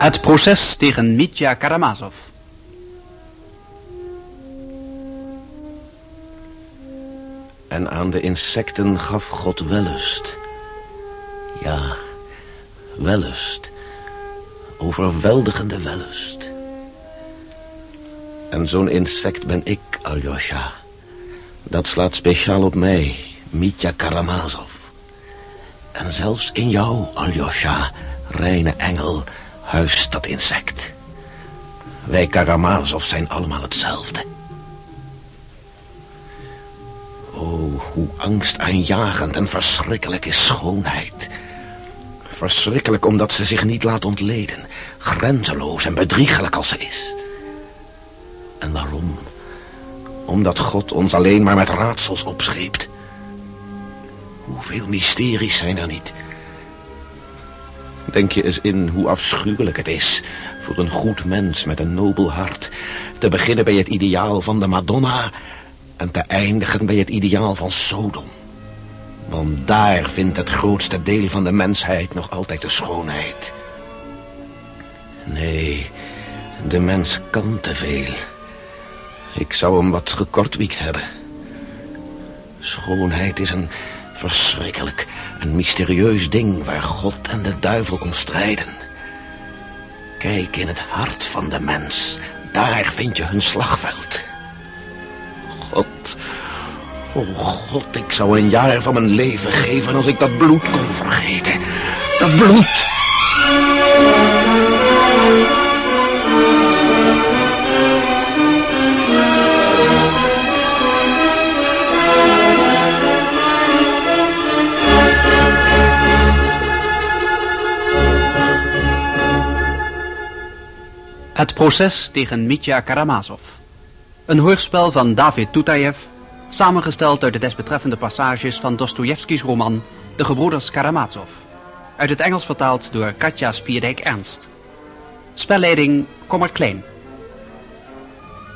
Het proces tegen Mitya Karamazov. En aan de insecten gaf God wellust. Ja, wellust. Overweldigende wellust. En zo'n insect ben ik, Aljosha. Dat slaat speciaal op mij, Mitya Karamazov. En zelfs in jou, Aljosha, reine engel, huist dat insect. Wij Karamazov zijn allemaal hetzelfde. Oh, hoe angstaanjagend en verschrikkelijk is schoonheid. Verschrikkelijk omdat ze zich niet laat ontleden. Grenzeloos en bedriegelijk als ze is. En waarom? Omdat God ons alleen maar met raadsels opscheept. Hoeveel mysteries zijn er niet? Denk je eens in hoe afschuwelijk het is voor een goed mens met een nobel hart... te beginnen bij het ideaal van de Madonna... en te eindigen bij het ideaal van Sodom. Want daar vindt het grootste deel van de mensheid nog altijd de schoonheid. Nee, de mens kan te veel. Ik zou hem wat gekortwiekt hebben. Schoonheid is een verschrikkelijk en mysterieus ding... waar God en de duivel om strijden. Kijk in het hart van de mens. Daar vind je hun slagveld. God, oh God, ik zou een jaar van mijn leven geven... als ik dat bloed kon vergeten. Dat bloed! Het proces tegen Mitya Karamazov. Een hoorspel van David Tutayev, samengesteld uit de desbetreffende passages van Dostojevskis roman De Gebroeders Karamazov. Uit het Engels vertaald door Katja Spierdijk-Ernst. Spelleiding Kommer Klein.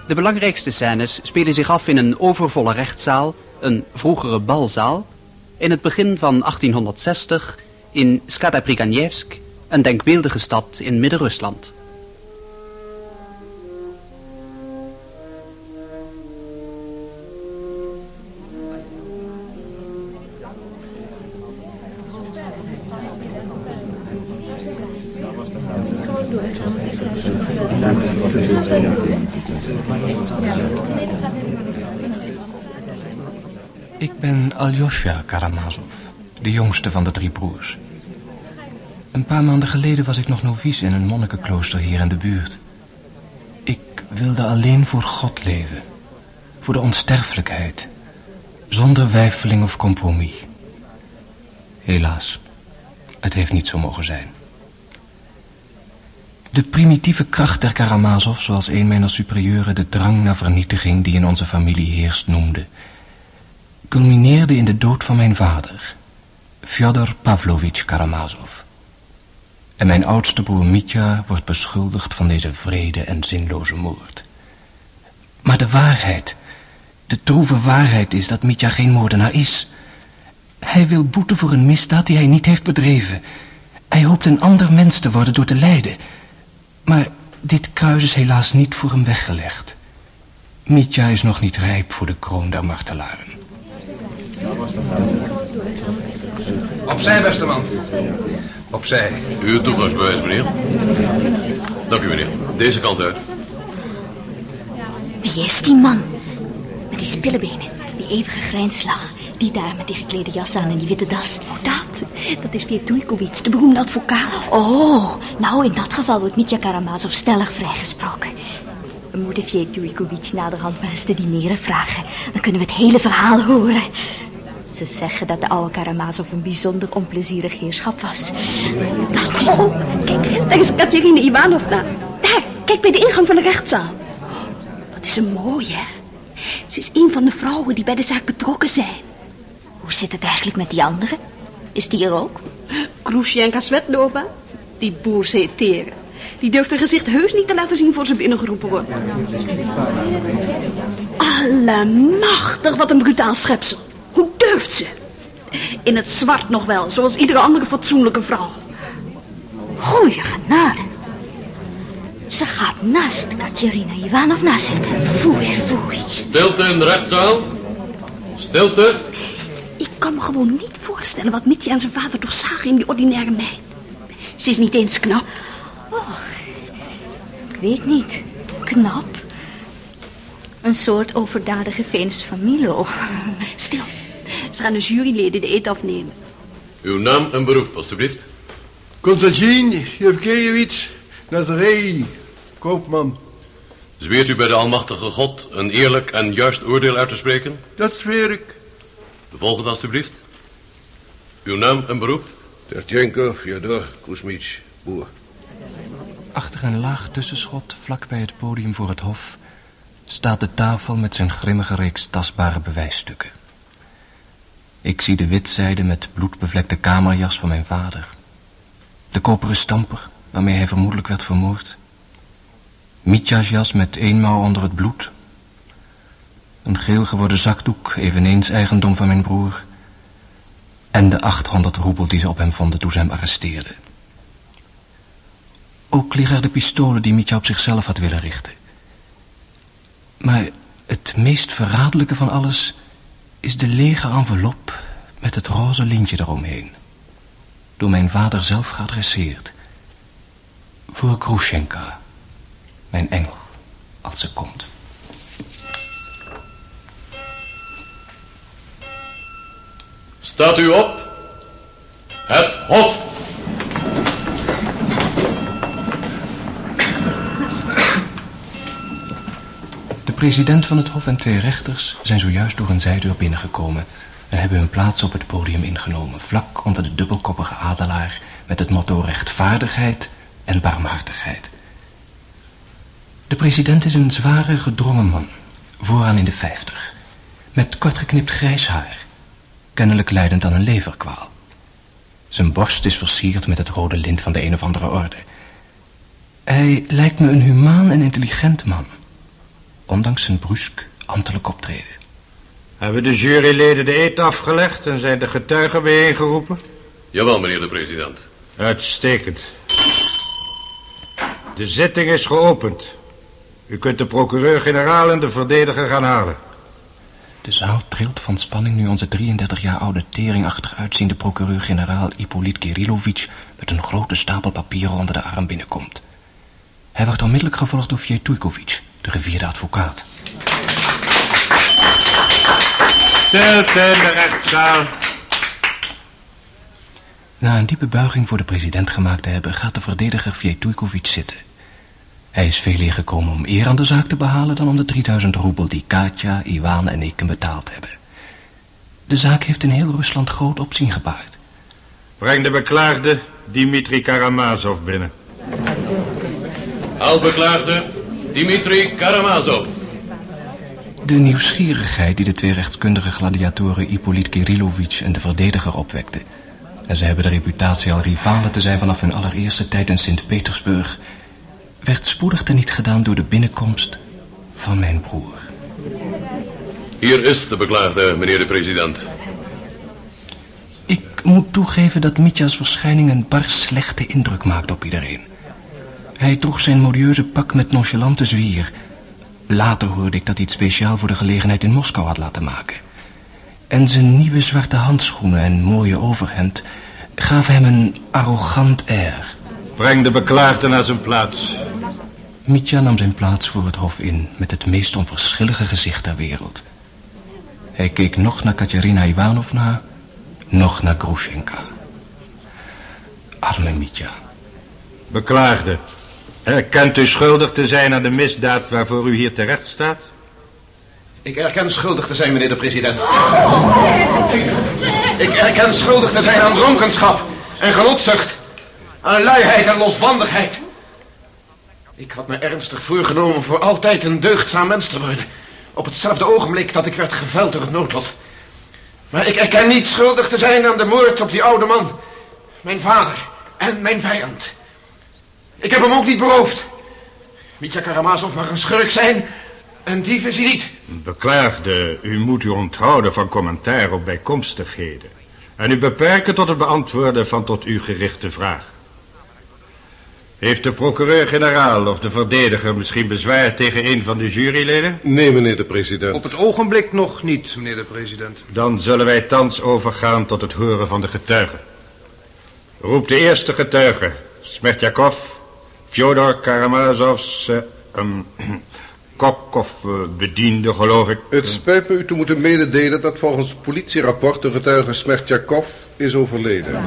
De belangrijkste scènes spelen zich af in een overvolle rechtszaal, een vroegere balzaal, in het begin van 1860 in Skadapriganjevsk, een denkbeeldige stad in Midden-Rusland. Karamazov, de jongste van de drie broers. Een paar maanden geleden was ik nog novice in een monnikenklooster hier in de buurt. Ik wilde alleen voor God leven, voor de onsterfelijkheid, zonder weifeling of compromis. Helaas, het heeft niet zo mogen zijn. De primitieve kracht der Karamazov, zoals een mijner superieuren de drang naar vernietiging die in onze familie heerst noemde, culmineerde in de dood van mijn vader, Fyodor Pavlovich Karamazov. En mijn oudste broer Mitya wordt beschuldigd van deze vrede en zinloze moord. Maar de waarheid, de droeve waarheid is dat Mitya geen moordenaar is. Hij wil boeten voor een misdaad die hij niet heeft bedreven. Hij hoopt een ander mens te worden door te lijden. Maar dit kruis is helaas niet voor hem weggelegd. Mitya is nog niet rijp voor de kroon der martelaren. Opzij, beste man. Opzij. Uw toegangsbewijs, meneer. Dank u, meneer. Deze kant uit. Wie is die man? Met die spillebenen, die eeuwige grijnslach. Die daar met die geklede jas aan en die witte das. Oh, dat? Dat is Vietujkovic, de beroemde advocaat. Oh, nou in dat geval wordt Mitya Karamazov stellig vrijgesproken. We moeten Vietujkovic naderhand maar eens te dineren vragen. Dan kunnen we het hele verhaal horen. Ze zeggen dat de oude Karamazov een bijzonder onplezierig heerschap was. Dat... Oh, kijk, daar is Katerina Ivanovna. Daar, kijk bij de ingang van de rechtszaal. Wat is een mooie, hè? Ze is een van de vrouwen die bij de zaak betrokken zijn. Hoe zit het eigenlijk met die andere? Is die er ook? Krusjenka Svetlova, die boer Teren. Die durft haar gezicht heus niet te laten zien voor ze binnengeroepen wordt. Allemachtig, wat een brutaal schepsel. Durft ze? In het zwart nog wel, zoals iedere andere fatsoenlijke vrouw. Goeie genade. Ze gaat naast Katerina Ivanovna zitten. Foei, foei. Stilte in de rechtszaal. Stilte. Ik kan me gewoon niet voorstellen wat Mitja en zijn vader toch zagen in die ordinaire meid. Ze is niet eens knap. Ik weet niet. Knap. Een soort overdadige Venus van Milo. Stil. Ze gaan de juryleden de eet afnemen. Uw naam en beroep, alstublieft. Konstantin Yevgenievich Nazarei, koopman. Zweert u bij de Almachtige God een eerlijk en juist oordeel uit te spreken? Dat zweer ik. De volgende, alstublieft. Uw naam en beroep? Tertjenko Fyodor Kuzmich, boer. Achter een laag tussenschot, vlak bij het podium voor het hof, staat de tafel met zijn grimmige reeks tastbare bewijsstukken. Ik zie de witzijde met bloedbevlekte kamerjas van mijn vader. De koperen stamper, waarmee hij vermoedelijk werd vermoord. Mitja's jas met één mouw onder het bloed. Een geel geworden zakdoek, eveneens eigendom van mijn broer. En de 800 roebel die ze op hem vonden toen ze hem arresteerden. Ook liggen er de pistolen die Mitja op zichzelf had willen richten. Maar het meest verraderlijke van alles is de lege envelop met het roze lintje eromheen. Door mijn vader zelf geadresseerd. Voor Grushenka, mijn engel, als ze komt. Staat u op. Het Hof. President van het hof en twee rechters zijn zojuist door een zijdeur binnengekomen en hebben hun plaats op het podium ingenomen, vlak onder de dubbelkoppige adelaar met het motto rechtvaardigheid en barmhartigheid. De president is een zware, gedrongen man, vooraan in de vijftig, met kortgeknipt grijs haar, kennelijk leidend aan een leverkwaal. Zijn borst is versierd met het rode lint van de een of andere orde. Hij lijkt me een humaan en intelligent man, ondanks zijn brusk, ambtelijk optreden. Hebben de juryleden de eet afgelegd en zijn de getuigen bijeengeroepen? Jawel, meneer de president. Uitstekend. De zitting is geopend. U kunt de procureur-generaal en de verdediger gaan halen. De zaal trilt van spanning nu onze 33 jaar oude teringachtig uitziende procureur-generaal Ippolit Kirilovich met een grote stapel papieren onder de arm binnenkomt. Hij wordt onmiddellijk gevolgd door Vjetujkovic, de gevierde advocaat. Stilte in de rechtszaal. Na een diepe buiging voor de president gemaakt te hebben, gaat de verdediger Vjetujkovic zitten. Hij is veel eer gekomen om eer aan de zaak te behalen dan om de 3000 roebel die Katja, Iwan en ik hem betaald hebben. De zaak heeft in heel Rusland groot opzien gebaard. Breng de beklaagde Dimitri Karamazov binnen. Haal beklaagde Dimitri Karamazov. De nieuwsgierigheid die de twee rechtskundige gladiatoren Ippolit Kirilovich en de verdediger opwekte. En ze hebben de reputatie al rivalen te zijn vanaf hun allereerste tijd in Sint-Petersburg, werd spoedig teniet gedaan door de binnenkomst van mijn broer. Hier is de beklaagde, meneer de president. Ik moet toegeven dat Mitja's verschijning een bar slechte indruk maakt op iedereen. Hij droeg zijn modieuze pak met nonchalante zwier. Later hoorde ik dat hij het speciaal voor de gelegenheid in Moskou had laten maken. En zijn nieuwe zwarte handschoenen en mooie overhemd gaven hem een arrogant air. Breng de beklaagde naar zijn plaats. Mitja nam zijn plaats voor het hof in met het meest onverschillige gezicht ter wereld. Hij keek nog naar Katerina Ivanovna, nog naar Grushenka. Arme Mitja. Beklaagde. Erkent u schuldig te zijn aan de misdaad waarvoor u hier terecht staat? Ik erken schuldig te zijn, meneer de president. Ik, ik erken schuldig te zijn aan dronkenschap en genotzucht. Aan luiheid en losbandigheid. Ik had me ernstig voorgenomen voor altijd een deugdzaam mens te worden. Op hetzelfde ogenblik dat ik werd geveld door het noodlot. Maar ik erken niet schuldig te zijn aan de moord op die oude man. Mijn vader en mijn vijand. Ik heb hem ook niet beroofd. Mitja Karamazov mag een schurk zijn. Een dief is hij niet. Beklaagde, u moet u onthouden van commentaar op bijkomstigheden. En u beperken tot het beantwoorden van tot u gerichte vragen. Heeft de procureur-generaal of de verdediger misschien bezwaar tegen een van de juryleden? Nee, meneer de president. Op het ogenblik nog niet, meneer de president. Dan zullen wij thans overgaan tot het horen van de getuigen. Roep de eerste getuige. Smertjakov, Fyodor Karamazovs, uh, um, kok of uh, bediende, geloof ik. Het spijt me u te moeten mededelen dat volgens politierapport de getuige Smertjakov is overleden.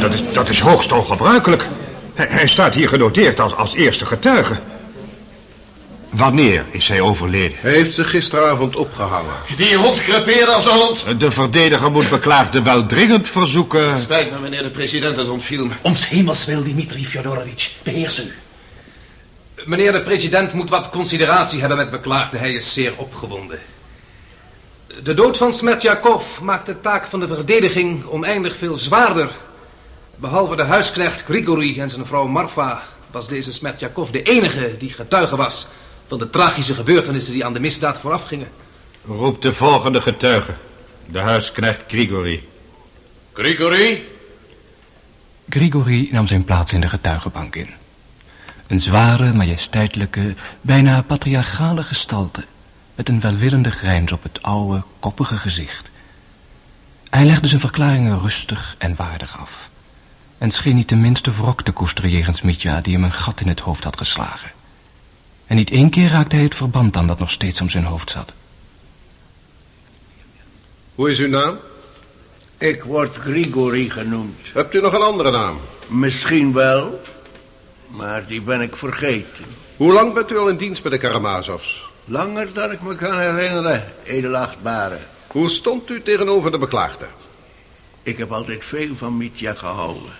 Dat is, dat is hoogst ongebruikelijk. Hij, hij staat hier genoteerd als, als eerste getuige. Wanneer is hij overleden? Hij heeft zich gisteravond opgehangen. Die hond crepeert als een hond. De verdediger moet beklaagde wel dringend verzoeken... Spijt me, meneer de president, het ontviel me. Om 's hemels wil, Dimitri Fyodorovich. Beheers u. Meneer de president moet wat consideratie hebben met beklaagde. Hij is zeer opgewonden. De dood van Smertjakov maakt de taak van de verdediging oneindig veel zwaarder. Behalve de huisknecht Grigori en zijn vrouw Marfa was deze Smertjakov de enige die getuige was van de tragische gebeurtenissen die aan de misdaad voorafgingen. Roep de volgende getuige. De huisknecht Grigori. Grigori? Grigori nam zijn plaats in de getuigenbank in. Een zware, majesteitelijke, bijna patriarchale gestalte... met een welwillende grijns op het oude, koppige gezicht. Hij legde zijn verklaringen rustig en waardig af... en scheen niet de minste wrok te koesteren jegens Mitja... die hem een gat in het hoofd had geslagen. En niet één keer raakte hij het verband aan dat nog steeds om zijn hoofd zat. Hoe is uw naam? Ik word Grigori genoemd. Hebt u nog een andere naam? Misschien wel, maar die ben ik vergeten. Hoe lang bent u al in dienst bij de Karamazovs? Langer dan ik me kan herinneren, edelachtbare. Hoe stond u tegenover de beklaagde? Ik heb altijd veel van Mitja gehouden.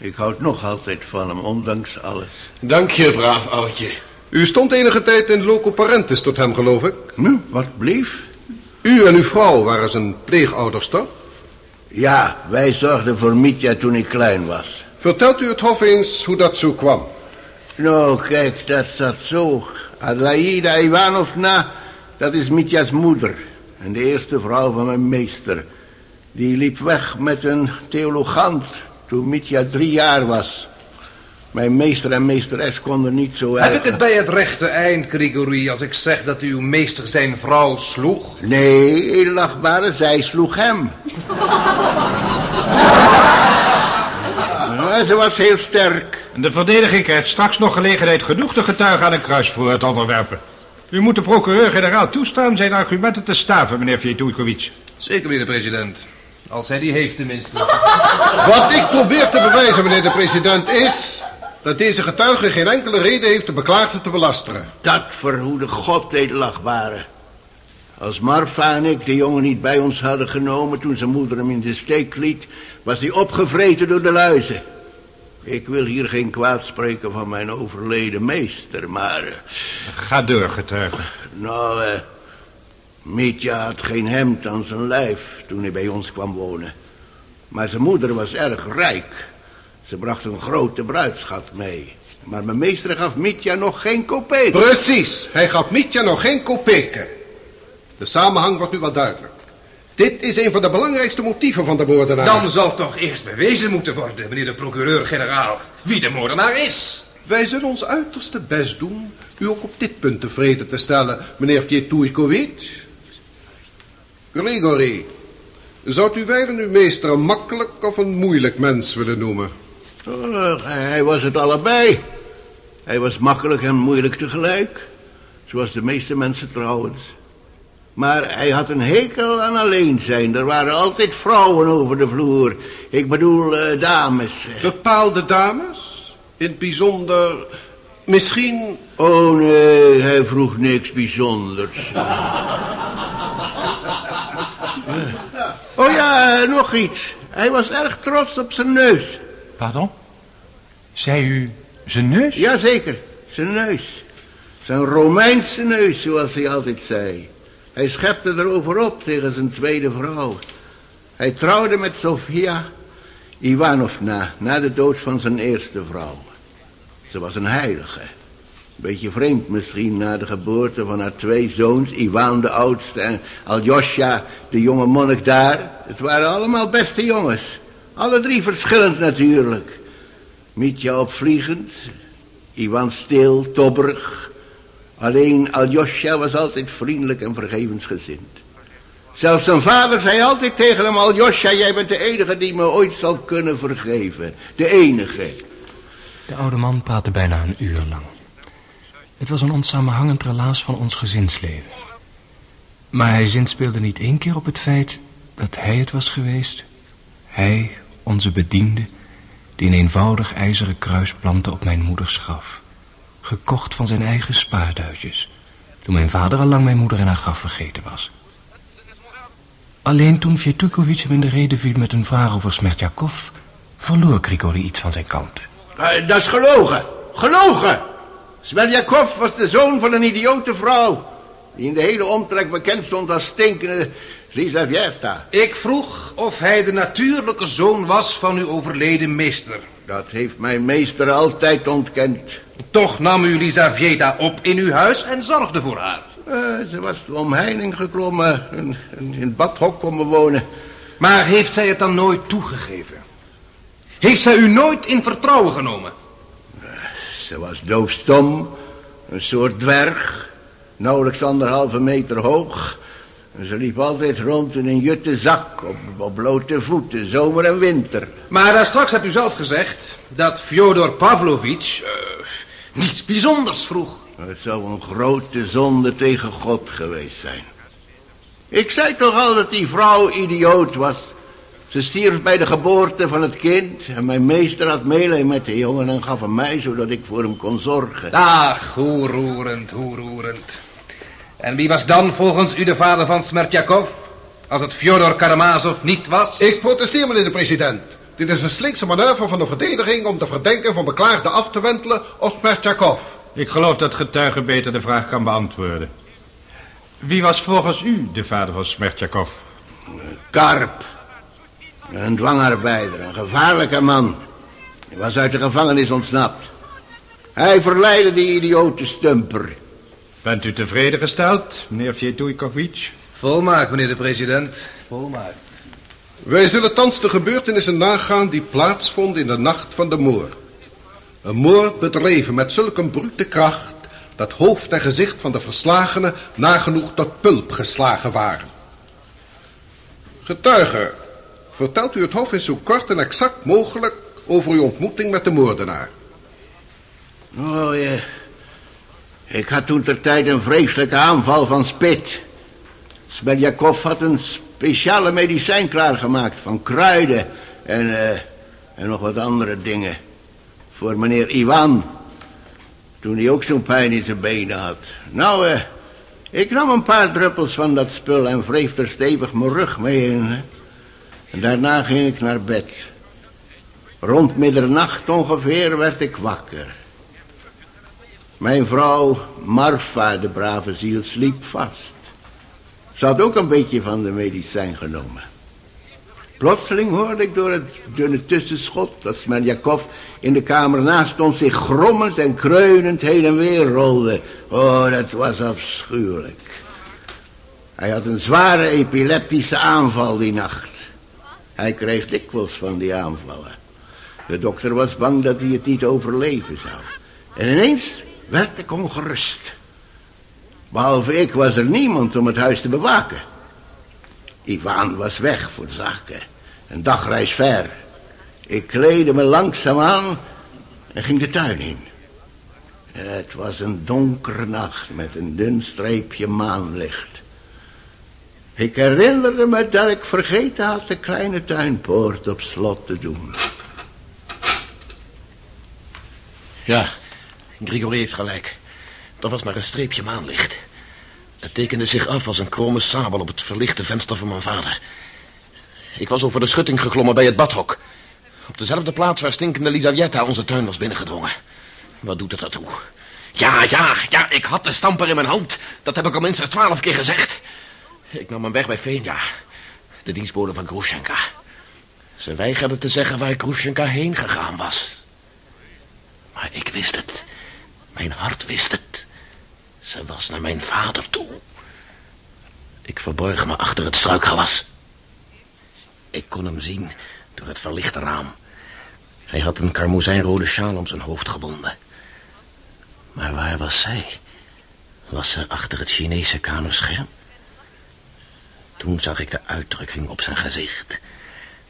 Ik houd nog altijd van hem, ondanks alles. Dank je, braaf oudje. U stond enige tijd in loco parentis tot hem, geloof ik. Hm, wat blief? U en uw vrouw waren zijn pleegouders, toch? Ja, wij zorgden voor Mitja toen ik klein was. Vertelt u het hof eens hoe dat zo kwam. Nou, kijk, dat zat zo. Adelaida Ivanovna, dat is Mitja's moeder. En de eerste vrouw van mijn meester. Die liep weg met een theologant toen Mitja drie jaar was. Mijn meester en meesteres konden niet zo erg... Heb ik het bij het rechte eind, Grigori, als ik zeg dat uw meester zijn vrouw sloeg? Nee, edelachtbare, zij sloeg hem. Ja, ze was heel sterk. En de verdediging krijgt straks nog gelegenheid genoeg de getuige aan een kruisvoer te onderwerpen. U moet de procureur-generaal toestaan zijn argumenten te staven, meneer Vjetujkovic. Zeker, meneer de president. Als hij die heeft tenminste. Wat ik probeer te bewijzen, meneer de president, is... dat deze getuige geen enkele reden heeft de beklaagde te belasteren. Dat verhoede God, edelachtbare. Als Marfa en ik de jongen niet bij ons hadden genomen toen zijn moeder hem in de steek liet, was hij opgevreten door de luizen. Ik wil hier geen kwaad spreken van mijn overleden meester, maar... eh, Ga door, getuige. Nou, eh... Mitja had geen hemd aan zijn lijf toen hij bij ons kwam wonen. Maar zijn moeder was erg rijk. Ze bracht een grote bruidschat mee. Maar mijn meester gaf Mitja nog geen kopeek. Precies, hij gaf Mitja nog geen kopeken. De samenhang wordt nu wel duidelijk. Dit is een van de belangrijkste motieven van de moordenaar. Dan zal toch eerst bewezen moeten worden, meneer de procureur-generaal, wie de moordenaar is. Wij zullen ons uiterste best doen u ook op dit punt tevreden te stellen, meneer Vjetujkovic. Grigori, zou u wijlen uw meester een makkelijk of een moeilijk mens willen noemen? Oh, hij was het allebei. Hij was makkelijk en moeilijk tegelijk. Zoals de meeste mensen trouwens. Maar hij had een hekel aan alleen zijn. Er waren altijd vrouwen over de vloer. Ik bedoel, eh, dames. Bepaalde dames? In het bijzonder, misschien... Oh nee, hij vroeg niks bijzonders. Oh ja, eh, nog iets. Hij was erg trots op zijn neus. Pardon? Zei u zijn neus? Jazeker, zijn neus. Zijn Romeinse neus, zoals hij altijd zei. Hij schepte erover op tegen zijn tweede vrouw. Hij trouwde met Sofia Ivanovna na de dood van zijn eerste vrouw. Ze was een heilige. Beetje vreemd misschien na de geboorte van haar twee zoons, Ivan de oudste en Aljosha, de jonge monnik daar. Het waren allemaal beste jongens. Alle drie verschillend natuurlijk. Mitja opvliegend, Iwan stil, tobberig. Alleen Aljosja was altijd vriendelijk en vergevensgezind. Zelfs zijn vader zei altijd tegen hem, Aljosja, jij bent de enige die me ooit zal kunnen vergeven. De enige. De oude man praatte bijna een uur lang. Het was een onsamenhangend relaas van ons gezinsleven. Maar hij zinspeelde niet één keer op het feit dat hij het was geweest. Hij, onze bediende, die een eenvoudig ijzeren kruis plantte op mijn moeders graf. Gekocht van zijn eigen spaarduitjes, toen mijn vader al lang mijn moeder in haar graf vergeten was. Alleen toen Vjetukovic hem in de reden viel met een vraag over Smertjakov, verloor Grigori iets van zijn kalmte. Uh, dat is gelogen. Gelogen. Smerjakov was de zoon van een idiote vrouw. Die in de hele omtrek bekend stond als stinkende Lizavjevta. Ik vroeg of hij de natuurlijke zoon was van uw overleden meester. Dat heeft mijn meester altijd ontkend. Toch nam u Lizavjeta op in uw huis en zorgde voor haar. Uh, ze was de omheining geklommen en, en in het badhok komen wonen. Maar heeft zij het dan nooit toegegeven? Heeft zij u nooit in vertrouwen genomen? Ze was doofstom, een soort dwerg, nauwelijks anderhalve meter hoog. En ze liep altijd rond in een jutte zak, op, op blote voeten, zomer en winter. Maar daar straks hebt u zelf gezegd dat Fyodor Pavlovich uh, niets bijzonders vroeg. Het zou een grote zonde tegen God geweest zijn. Ik zei toch al dat die vrouw idioot was. Ze stierf bij de geboorte van het kind. En mijn meester had meelij met de jongen en gaf hem mij, zodat ik voor hem kon zorgen. Ach, hoe roerend, hoe roerend. En wie was dan volgens u de vader van Smertjakov? Als het Fyodor Karamazov niet was? Ik protesteer, meneer de president. Dit is een slinkse manoeuvre van de verdediging om de verdenking van beklaagde af te wentelen op Smertjakov. Ik geloof dat getuige beter de vraag kan beantwoorden. Wie was volgens u de vader van Smertjakov? Karp. Een dwangarbeider, een gevaarlijke man. Hij was uit de gevangenis ontsnapt. Hij verleidde die idiote stumper. Bent u tevreden gesteld, meneer Vjetujkovic? Volmaakt, meneer de president. Volmaakt. Wij zullen thans de gebeurtenissen nagaan die plaatsvonden in de nacht van de moord. Een moord bedreven met zulke brute kracht dat hoofd en gezicht van de verslagenen nagenoeg tot pulp geslagen waren. Getuige, vertelt u het hof in zo kort en exact mogelijk over uw ontmoeting met de moordenaar. Oh ja, ik had toen ter tijd een vreselijke aanval van spit. Smeljakov had een speciale medicijn klaargemaakt van kruiden en, uh, en nog wat andere dingen. Voor meneer Iwan, toen hij ook zo'n pijn in zijn benen had. Nou, uh, ik nam een paar druppels van dat spul en wreef er stevig mijn rug mee in. En daarna ging ik naar bed. Rond middernacht ongeveer werd ik wakker. Mijn vrouw Marfa, de brave ziel, sliep vast. Ze had ook een beetje van de medicijn genomen. Plotseling hoorde ik door het dunne tussenschot dat Smerjakov in de kamer naast ons zich grommend en kreunend heen en weer rolde. Oh, dat was afschuwelijk. Hij had een zware epileptische aanval die nacht. Hij kreeg dikwijls van die aanvallen. De dokter was bang dat hij het niet overleven zou. En ineens werd ik ongerust. Behalve ik was er niemand om het huis te bewaken. Iwan was weg voor zaken. Een dagreis ver. Ik kleedde me langzaam aan en ging de tuin in. Het was een donkere nacht met een dun streepje maanlicht. Ik herinnerde me dat ik vergeten had de kleine tuinpoort op slot te doen. Ja, Grigori heeft gelijk. Er was maar een streepje maanlicht. Het tekende zich af als een krome sabel op het verlichte venster van mijn vader. Ik was over de schutting geklommen bij het badhok. Op dezelfde plaats waar stinkende Lisaveta onze tuin was binnengedrongen. Wat doet het ertoe? Ja, ja, ja, ik had de stamper in mijn hand. Dat heb ik al minstens twaalf keer gezegd. Ik nam hem weg bij Fenja, de dienstbode van Grushenka. Ze weigerde te zeggen waar Grushenka heen gegaan was. Maar ik wist het. Mijn hart wist het. Ze was naar mijn vader toe. Ik verborg me achter het struikgewas. Ik kon hem zien door het verlichte raam. Hij had een karmozijnrode sjaal om zijn hoofd gebonden. Maar waar was zij? Was ze achter het Chinese kamerscherm? Toen zag ik de uitdrukking op zijn gezicht.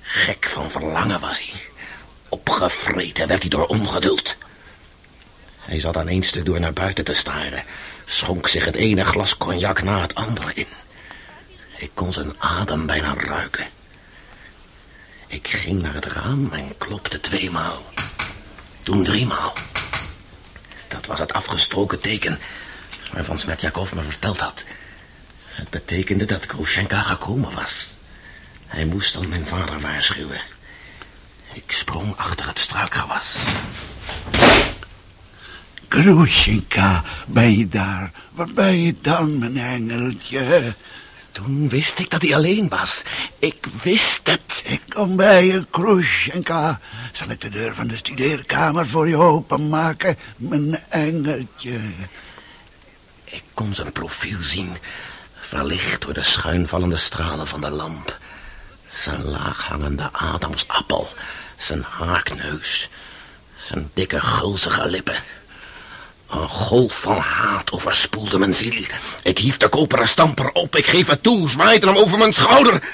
Gek van verlangen was hij. Opgevreten werd hij door ongeduld. Hij zat aan één stuk door naar buiten te staren. Schonk zich het ene glas cognac na het andere in. Ik kon zijn adem bijna ruiken. Ik ging naar het raam en klopte tweemaal. Toen driemaal. Dat was het afgesproken teken waarvan Smertjakov me verteld had. Het betekende dat Krushenka gekomen was. Hij moest dan mijn vader waarschuwen. Ik sprong achter het struikgewas. Grushenka, ben je daar? Waar ben je dan, mijn engeltje? Toen wist ik dat hij alleen was. Ik wist het. Ik kom bij je, Grushenka. Zal ik de deur van de studeerkamer voor je openmaken, mijn engeltje? Ik kon zijn profiel zien, verlicht door de schuinvallende stralen van de lamp. Zijn laaghangende ademsappel, zijn haakneus, zijn dikke gulzige lippen. Een golf van haat overspoelde mijn ziel. Ik hief de koperen stamper op, ik geef het toe, zwaaide hem over mijn schouder.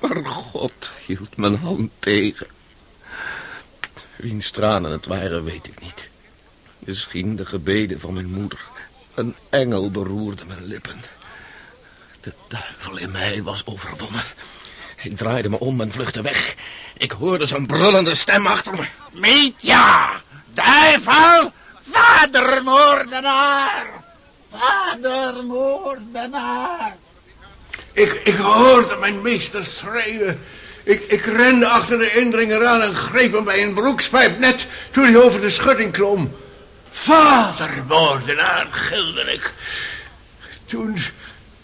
Maar God hield mijn hand tegen. Wiens tranen het waren, weet ik niet. Misschien de gebeden van mijn moeder. Een engel beroerde mijn lippen. De duivel in mij was overwonnen. Ik draaide me om en vluchtte weg. Ik hoorde zijn brullende stem achter me. Mietja, duivel, vadermoordenaar, vadermoordenaar. Ik, ik hoorde mijn meester schreeuwen. Ik, ik rende achter de indringer aan en greep hem bij een broekspijp net toen hij over de schutting klom. Vadermoordenaar, gilde ik. Toen,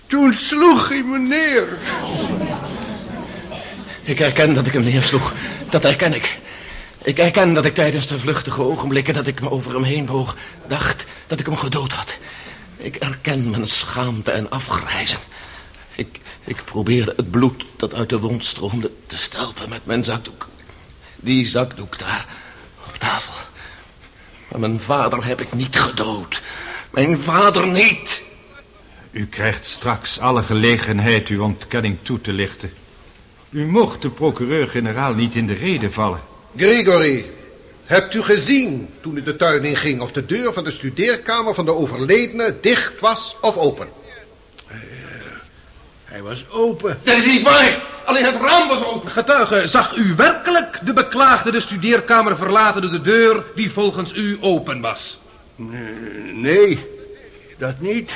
toen sloeg hij me neer. Ik herken dat ik hem neersloeg. Dat herken ik. Ik herken dat ik tijdens de vluchtige ogenblikken dat ik me over hem heen boog... dacht dat ik hem gedood had. Ik herken mijn schaamte en afgrijzen. Ik, ik probeerde het bloed dat uit de wond stroomde te stelpen met mijn zakdoek. Die zakdoek daar op tafel. Maar mijn vader heb ik niet gedood. Mijn vader niet. U krijgt straks alle gelegenheid uw ontkenning toe te lichten. U mocht de procureur-generaal niet in de reden vallen. Gregory, hebt u gezien toen u de tuin inging of de deur van de studeerkamer van de overledene dicht was of open? Hij was open. Dat is niet waar. Alleen het raam was open. Getuige, zag u werkelijk de beklaagde de studeerkamer verlaten door de deur die volgens u open was? Nee, dat niet.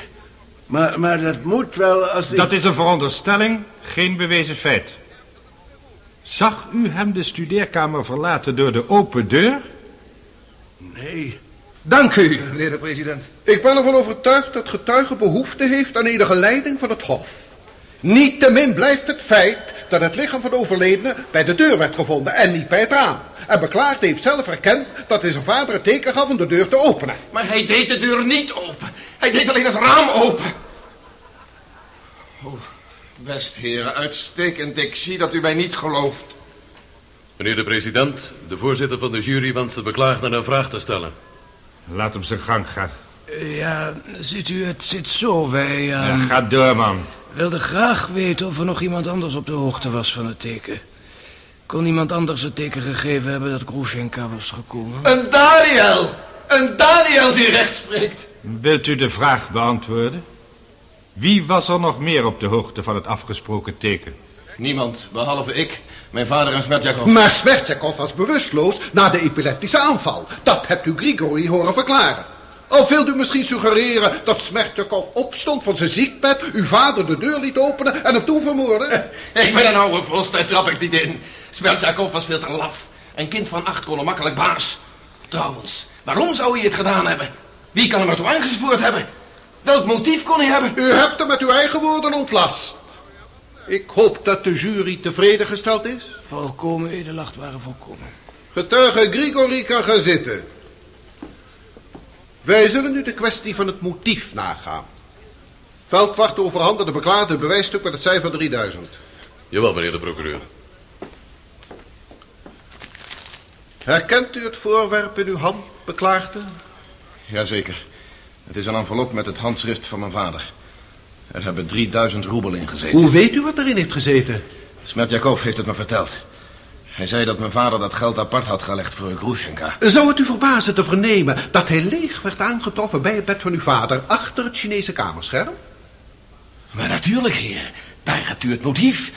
Maar, maar dat moet wel als ik... Dat is een veronderstelling, geen bewezen feit. Zag u hem de studeerkamer verlaten door de open deur? Nee. Dank u, meneer de president. Ik ben ervan overtuigd dat getuige behoefte heeft aan enige leiding van het hof. Niettemin blijft het feit dat het lichaam van de overledene bij de deur werd gevonden en niet bij het raam. En beklaagde heeft zelf erkend dat hij zijn vader het teken gaf om de deur te openen. Maar hij deed de deur niet open. Hij deed alleen het raam open. Oh, best heren, uitstekend. Ik zie dat u mij niet gelooft. Meneer de president, de voorzitter van de jury wenst de beklaagde een vraag te stellen. Laat hem zijn gang gaan. Ja, ziet u, het zit zo. Wij uh, Ja, ga door, man. Wilden graag weten of er nog iemand anders op de hoogte was van het teken. Kon iemand anders het teken gegeven hebben dat Grushenka was gekomen? Een Daniel! Een Daniel die recht spreekt. Wilt u de vraag beantwoorden? Wie was er nog meer op de hoogte van het afgesproken teken? Niemand, behalve ik, mijn vader en Smertjakov. Maar Smertjakov was bewusteloos na de epileptische aanval. Dat hebt u Grigori horen verklaren. Al wilt u misschien suggereren dat Smertjakov opstond van zijn ziekbed, uw vader de deur liet openen en hem toen vermoordde? Ik ben een oude vos, daar trap ik niet in. Smertjakov was veel te laf. Een kind van acht kon er makkelijk baas. Trouwens, waarom zou hij het gedaan hebben? Wie kan hem ertoe aangespoord hebben? Welk motief kon hij hebben? U hebt hem met uw eigen woorden ontlast. Ik hoop dat de jury tevreden gesteld is. Volkomen edelachtbare volkomen. Getuige Grigori kan gaan zitten. Wij zullen nu de kwestie van het motief nagaan. Veldwacht overhandigde de beklaagde het bewijsstuk met het cijfer 3000. Jawel, meneer de procureur. Herkent u het voorwerp in uw hand, beklaagde? Jazeker. Het is een envelop met het handschrift van mijn vader. Er hebben 3000 roebel in gezeten. Hoe weet u wat erin heeft gezeten? Smertjakov heeft het me verteld. Hij zei dat mijn vader dat geld apart had gelegd voor een Grushenka. Zou het u verbazen te vernemen dat hij leeg werd aangetroffen bij het bed van uw vader achter het Chinese kamerscherm? Maar natuurlijk, heer. Daar hebt u het motief.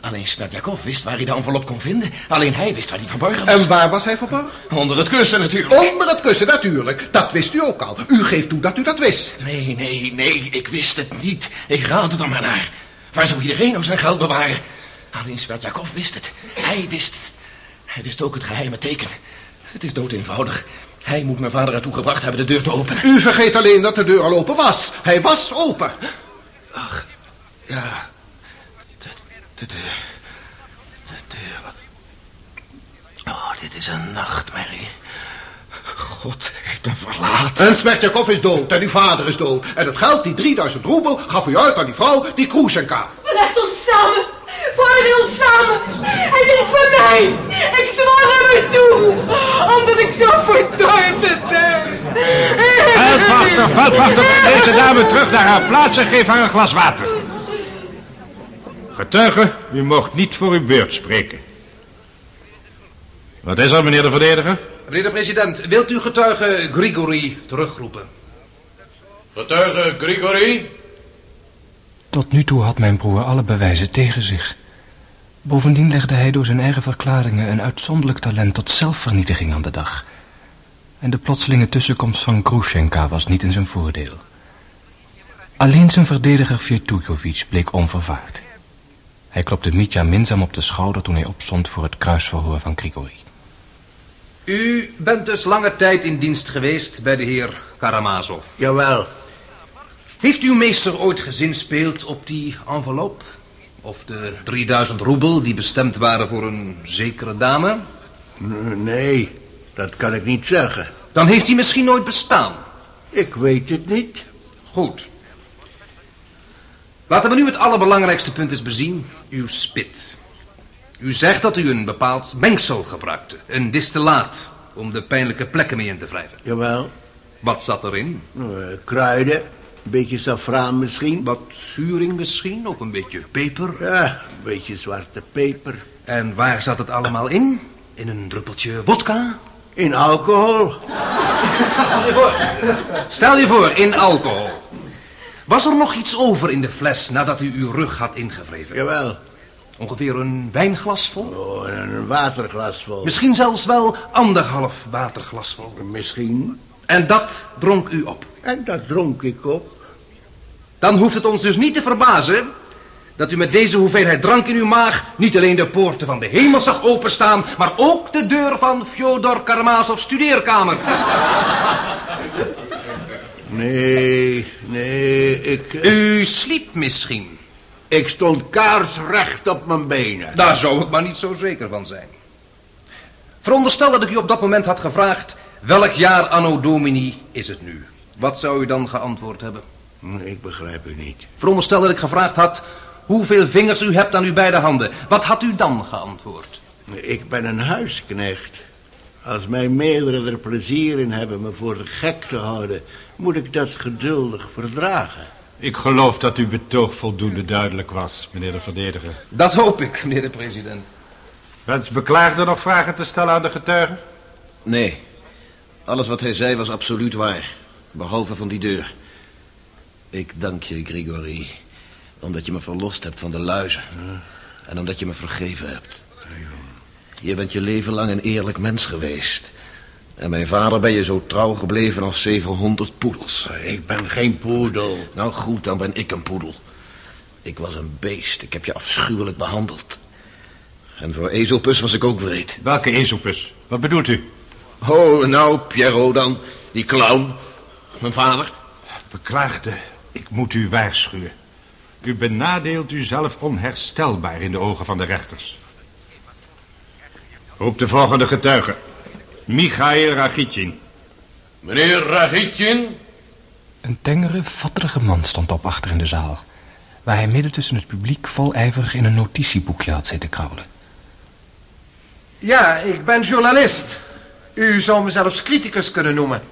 Alleen Smertjakov wist waar hij de envelop kon vinden. Alleen hij wist waar die verborgen was. En waar was hij verborgen? Onder het kussen natuurlijk. Onder het kussen, natuurlijk. Dat wist u ook al. U geeft toe dat u dat wist. Nee, nee, nee, ik wist het niet. Ik raadde er maar naar. Waar zou iedereen nou zijn geld bewaren? Alleen Smertjakov wist het. Hij wist het. Hij wist ook het geheime teken. Het is dood eenvoudig. Hij moet mijn vader ertoe gebracht hebben de deur te openen. U vergeet alleen dat de deur al open was. Hij was open. Ach, ja. De, de deur. De deur. Wat... Oh, dit is een nachtmerrie. God heeft me verlaten. En Smertjakov is dood en uw vader is dood. En het geld, die 3000 roebel, gaf u uit aan die vrouw, die Kroesenka. We legden ons samen. Voor ons samen. Hij deed voor mij. Ik dwong hem me toe. Omdat ik zo verdorven ben. Veldwachter, veldwachter, breng deze dame terug naar haar plaats en geef haar een glas water. Getuige, u mocht niet voor uw beurt spreken. Wat is er, meneer de verdediger? Meneer de president, wilt u getuige Grigori terugroepen? Getuige Grigori? Tot nu toe had mijn broer alle bewijzen tegen zich. Bovendien legde hij door zijn eigen verklaringen een uitzonderlijk talent tot zelfvernietiging aan de dag. En de plotselinge tussenkomst van Grushenka was niet in zijn voordeel. Alleen zijn verdediger Viertujovic bleek onvervaard. Hij klopte Mitja minzaam op de schouder toen hij opstond voor het kruisverhoor van Grigori. U bent dus lange tijd in dienst geweest bij de heer Karamazov. Jawel. Heeft uw meester ooit gezinspeeld op die envelop? Of de 3000 roebel die bestemd waren voor een zekere dame? Nee, dat kan ik niet zeggen. Dan heeft hij misschien nooit bestaan. Ik weet het niet. Goed. Laten we nu het allerbelangrijkste punt eens bezien. Uw spit. U zegt dat u een bepaald mengsel gebruikte. Een distillaat. Om de pijnlijke plekken mee in te wrijven. Jawel. Wat zat erin? Uh, kruiden. Een beetje safraan misschien. Wat zuring misschien? Of een beetje peper? Ja, een beetje zwarte peper. En waar zat het allemaal in? In een druppeltje wodka? In alcohol. Stel je voor, in alcohol. Was er nog iets over in de fles nadat u uw rug had ingevreven? Jawel. Ongeveer een wijnglas vol? Oh, een waterglas vol. Misschien zelfs wel anderhalf waterglas vol. Misschien. En dat dronk u op? En dat dronk ik op. Dan hoeft het ons dus niet te verbazen dat u met deze hoeveelheid drank in uw maag niet alleen de poorten van de hemel zag openstaan, maar ook de deur van Fyodor Karamazov's studeerkamer. Nee, nee, ik... U sliep misschien. Ik stond kaarsrecht op mijn benen. Daar zou ik maar niet zo zeker van zijn. Veronderstel dat ik u op dat moment had gevraagd... welk jaar anno domini is het nu? Wat zou u dan geantwoord hebben? Ik begrijp u niet. Veronderstel dat ik gevraagd had... hoeveel vingers u hebt aan uw beide handen. Wat had u dan geantwoord? Ik ben een huisknecht. Als mijn meerdere er plezier in hebben me voor de gek te houden... moet ik dat geduldig verdragen. Ik geloof dat uw betoog voldoende duidelijk was, meneer de verdediger. Dat hoop ik, meneer de president. Wens beklaagde nog vragen te stellen aan de getuige? Nee. Alles wat hij zei was absoluut waar. Behalve van die deur. Ik dank je, Grigori. Omdat je me verlost hebt van de luizen. En omdat je me vergeven hebt. Je bent je leven lang een eerlijk mens geweest. En mijn vader ben je zo trouw gebleven als 700 poedels. Ik ben geen poedel. Nou goed, dan ben ik een poedel. Ik was een beest. Ik heb je afschuwelijk behandeld. En voor Ezopus was ik ook wreed. Welke Ezopus? Wat bedoelt u? Oh, nou, Pierrot dan. Die clown. Mijn vader. Beklaagde, ik moet u waarschuwen. U benadeelt uzelf onherstelbaar in de ogen van de rechters. Roep de volgende getuige. Michail Ragitjin. Meneer Ragitjin? Een tengere, vatterige man stond op achter in de zaal... waar hij midden tussen het publiek vol in een notitieboekje had zitten krauwelen. Ja, ik ben journalist. U zou me zelfs criticus kunnen noemen.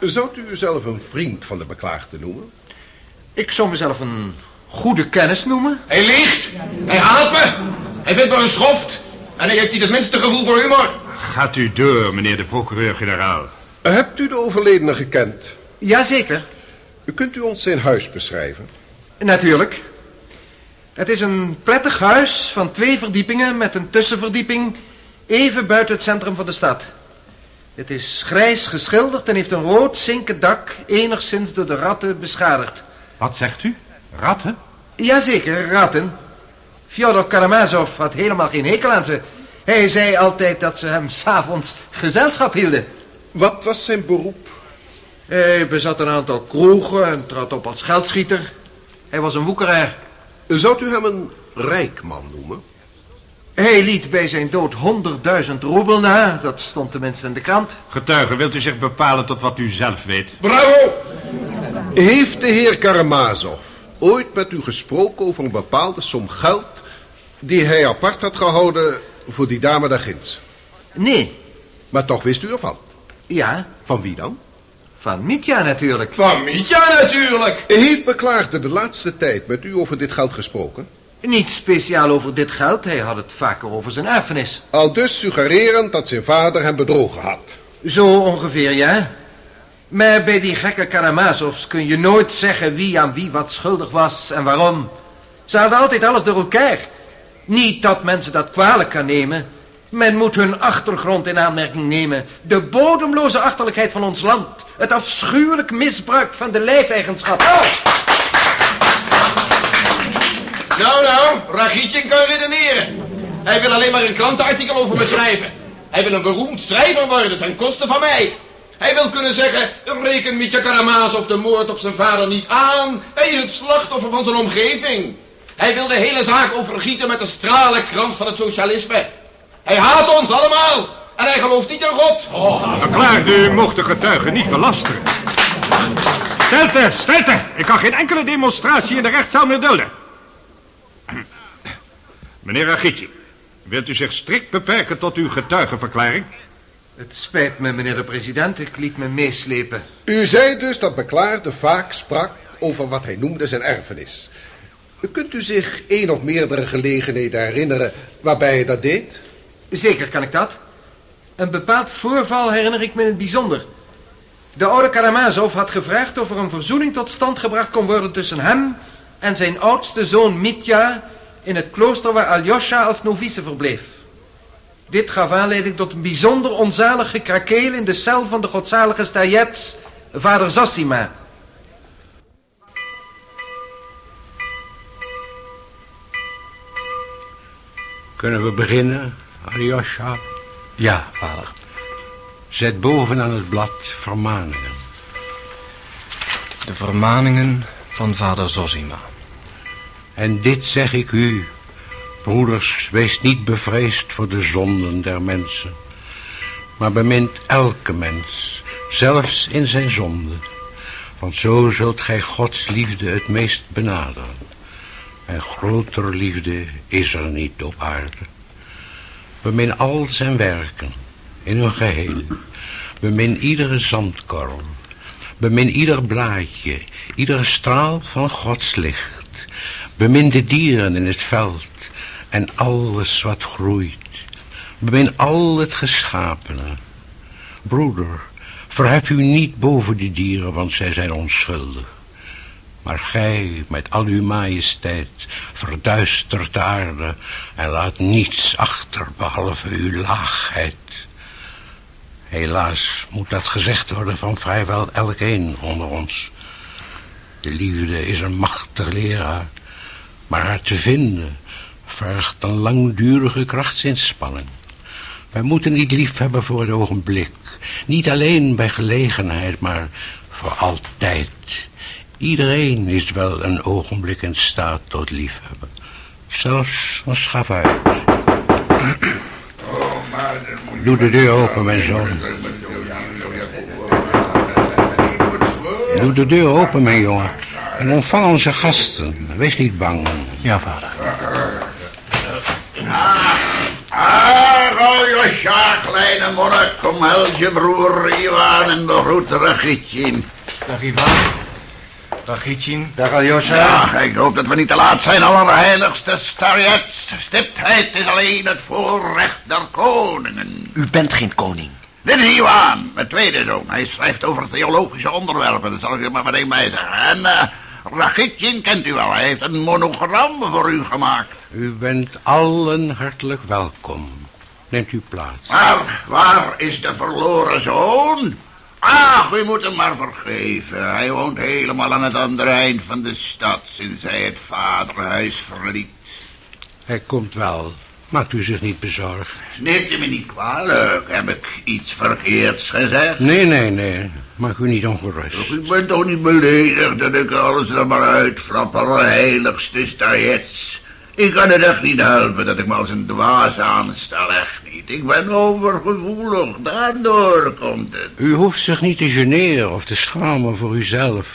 Zou u uzelf een vriend van de beklaagde noemen? Ik zou mezelf een goede kennis noemen. Hij liegt. Hij haat me. Hij vindt me een schoft. En hij heeft niet het minste gevoel voor humor. Gaat u door, meneer de procureur-generaal. Hebt u de overledene gekend? Jazeker. Kunt u ons zijn huis beschrijven? Natuurlijk. Het is een prettig huis van twee verdiepingen met een tussenverdieping even buiten het centrum van de stad. Het is grijs geschilderd en heeft een rood zinken dak, enigszins door de ratten beschadigd. Wat zegt u? Ratten? Jazeker, ratten. Fyodor Karamazov had helemaal geen hekel aan ze. Hij zei altijd dat ze hem s'avonds gezelschap hielden. Wat was zijn beroep? Hij bezat een aantal kroegen en trad op als geldschieter. Hij was een woekeraar. Zou u hem een rijk man noemen? Hij liet bij zijn dood honderdduizend roebel na. Dat stond tenminste in de krant. Getuige, wilt u zich bepalen tot wat u zelf weet? Bravo! Heeft de heer Karamazov ooit met u gesproken over een bepaalde som geld... die hij apart had gehouden voor die dame daar ginds? Nee. Maar toch wist u ervan? Ja. Van wie dan? Van Mitja natuurlijk. Van Mitja natuurlijk. Heeft beklaagde de laatste tijd met u over dit geld gesproken? Niet speciaal over dit geld, hij had het vaker over zijn erfenis. Al dus suggererend dat zijn vader hem bedrogen had. Zo ongeveer, ja. Maar bij die gekke Karamazovs kun je nooit zeggen wie aan wie wat schuldig was en waarom. Ze hadden altijd alles door elkaar. Niet dat mensen dat kwalijk kan nemen. Men moet hun achtergrond in aanmerking nemen. De bodemloze achterlijkheid van ons land. Het afschuwelijk misbruik van de lijfeigenschap. Nou, nou, Ragitje kan redeneren. Hij wil alleen maar een krantenartikel over me schrijven. Hij wil een beroemd schrijver worden ten koste van mij. Hij wil kunnen zeggen, reken Mitja Karamazov de moord op zijn vader niet aan. Hij is het slachtoffer van zijn omgeving. Hij wil de hele zaak overgieten met de stralenkrans van het socialisme. Hij haat ons allemaal. En hij gelooft niet in God. Oh, Verklaarde u mocht de getuige niet belasteren. Stilte, stilte. Ik kan geen enkele demonstratie in de rechtszaal meer dulden. Meneer Agitje, wilt u zich strikt beperken tot uw getuigenverklaring? Het spijt me, meneer de president. Ik liet me meeslepen. U zei dus dat beklaarde vaak sprak over wat hij noemde zijn erfenis. Kunt u zich één of meerdere gelegenheden herinneren waarbij hij dat deed? Zeker kan ik dat. Een bepaald voorval herinner ik me in het bijzonder. De oude Karamazov had gevraagd of er een verzoening tot stand gebracht kon worden tussen hem en zijn oudste zoon Mitja in het klooster waar Aljosha als novice verbleef. Dit gaf aanleiding tot een bijzonder onzalig gekrakeel in de cel van de godzalige stajets, vader Zossima. Kunnen we beginnen, Alyosha? Ja, vader. Zet bovenaan het blad vermaningen. De vermaningen van vader Zosima. En dit zeg ik u, broeders, wees niet bevreesd voor de zonden der mensen, maar bemint elke mens, zelfs in zijn zonde, want zo zult gij Gods liefde het meest benaderen. En groter liefde is er niet op aarde. Bemin al zijn werken, in hun geheel. Bemin iedere zandkorrel. Bemin ieder blaadje, iedere straal van Gods licht. Bemin de dieren in het veld en alles wat groeit. Bemin al het geschapene. Broeder, verhef u niet boven die dieren, want zij zijn onschuldig. Maar gij, met al uw majesteit, verduistert de aarde en laat niets achter behalve uw laagheid. Helaas moet dat gezegd worden van vrijwel elkeen onder ons. De liefde is een machtig leraar, maar haar te vinden vergt een langdurige krachtsinspanning. Wij moeten niet lief hebben voor het ogenblik, niet alleen bij gelegenheid, maar voor altijd. Iedereen is wel een ogenblik in staat tot liefhebben. Zelfs een schafuit. Doe de deur open, mijn zoon. Doe de deur open, mijn jongen. En ontvang onze gasten. Wees niet bang. Ja, vader. Ah, Aljosja, kleine monnik, kom help je broer Ivan en begroet Rachitjin. Dag Ivan. Dag Hitchin. Dag Aljosha. Ja, ik hoop dat we niet te laat zijn, allerheiligste Starjets. Stiptheid is alleen het voorrecht der koningen. U bent geen koning. Dit is Iwan, mijn tweede zoon. Hij schrijft over theologische onderwerpen, dat zal ik er maar meteen bij zeggen. En uh, Rachitjin kent u wel, hij heeft een monogram voor u gemaakt. U bent allen hartelijk welkom. Neemt u plaats. Maar waar is de verloren zoon? Ach, u moet hem maar vergeven. Hij woont helemaal aan het andere eind van de stad sinds hij het vaderhuis verliet. Hij komt wel. Maakt u zich niet bezorgd. Neemt u me niet kwalijk. Heb ik iets verkeerds gezegd? Nee, nee, nee. Maak u niet ongerust. U bent toch niet beledigd dat ik alles er maar uitflap, heiligste Starjets. Ik kan het echt niet helpen dat ik me als een dwaas aanstel, echt niet. Ik ben overgevoelig, daardoor komt het. U hoeft zich niet te generen of te schamen voor uzelf.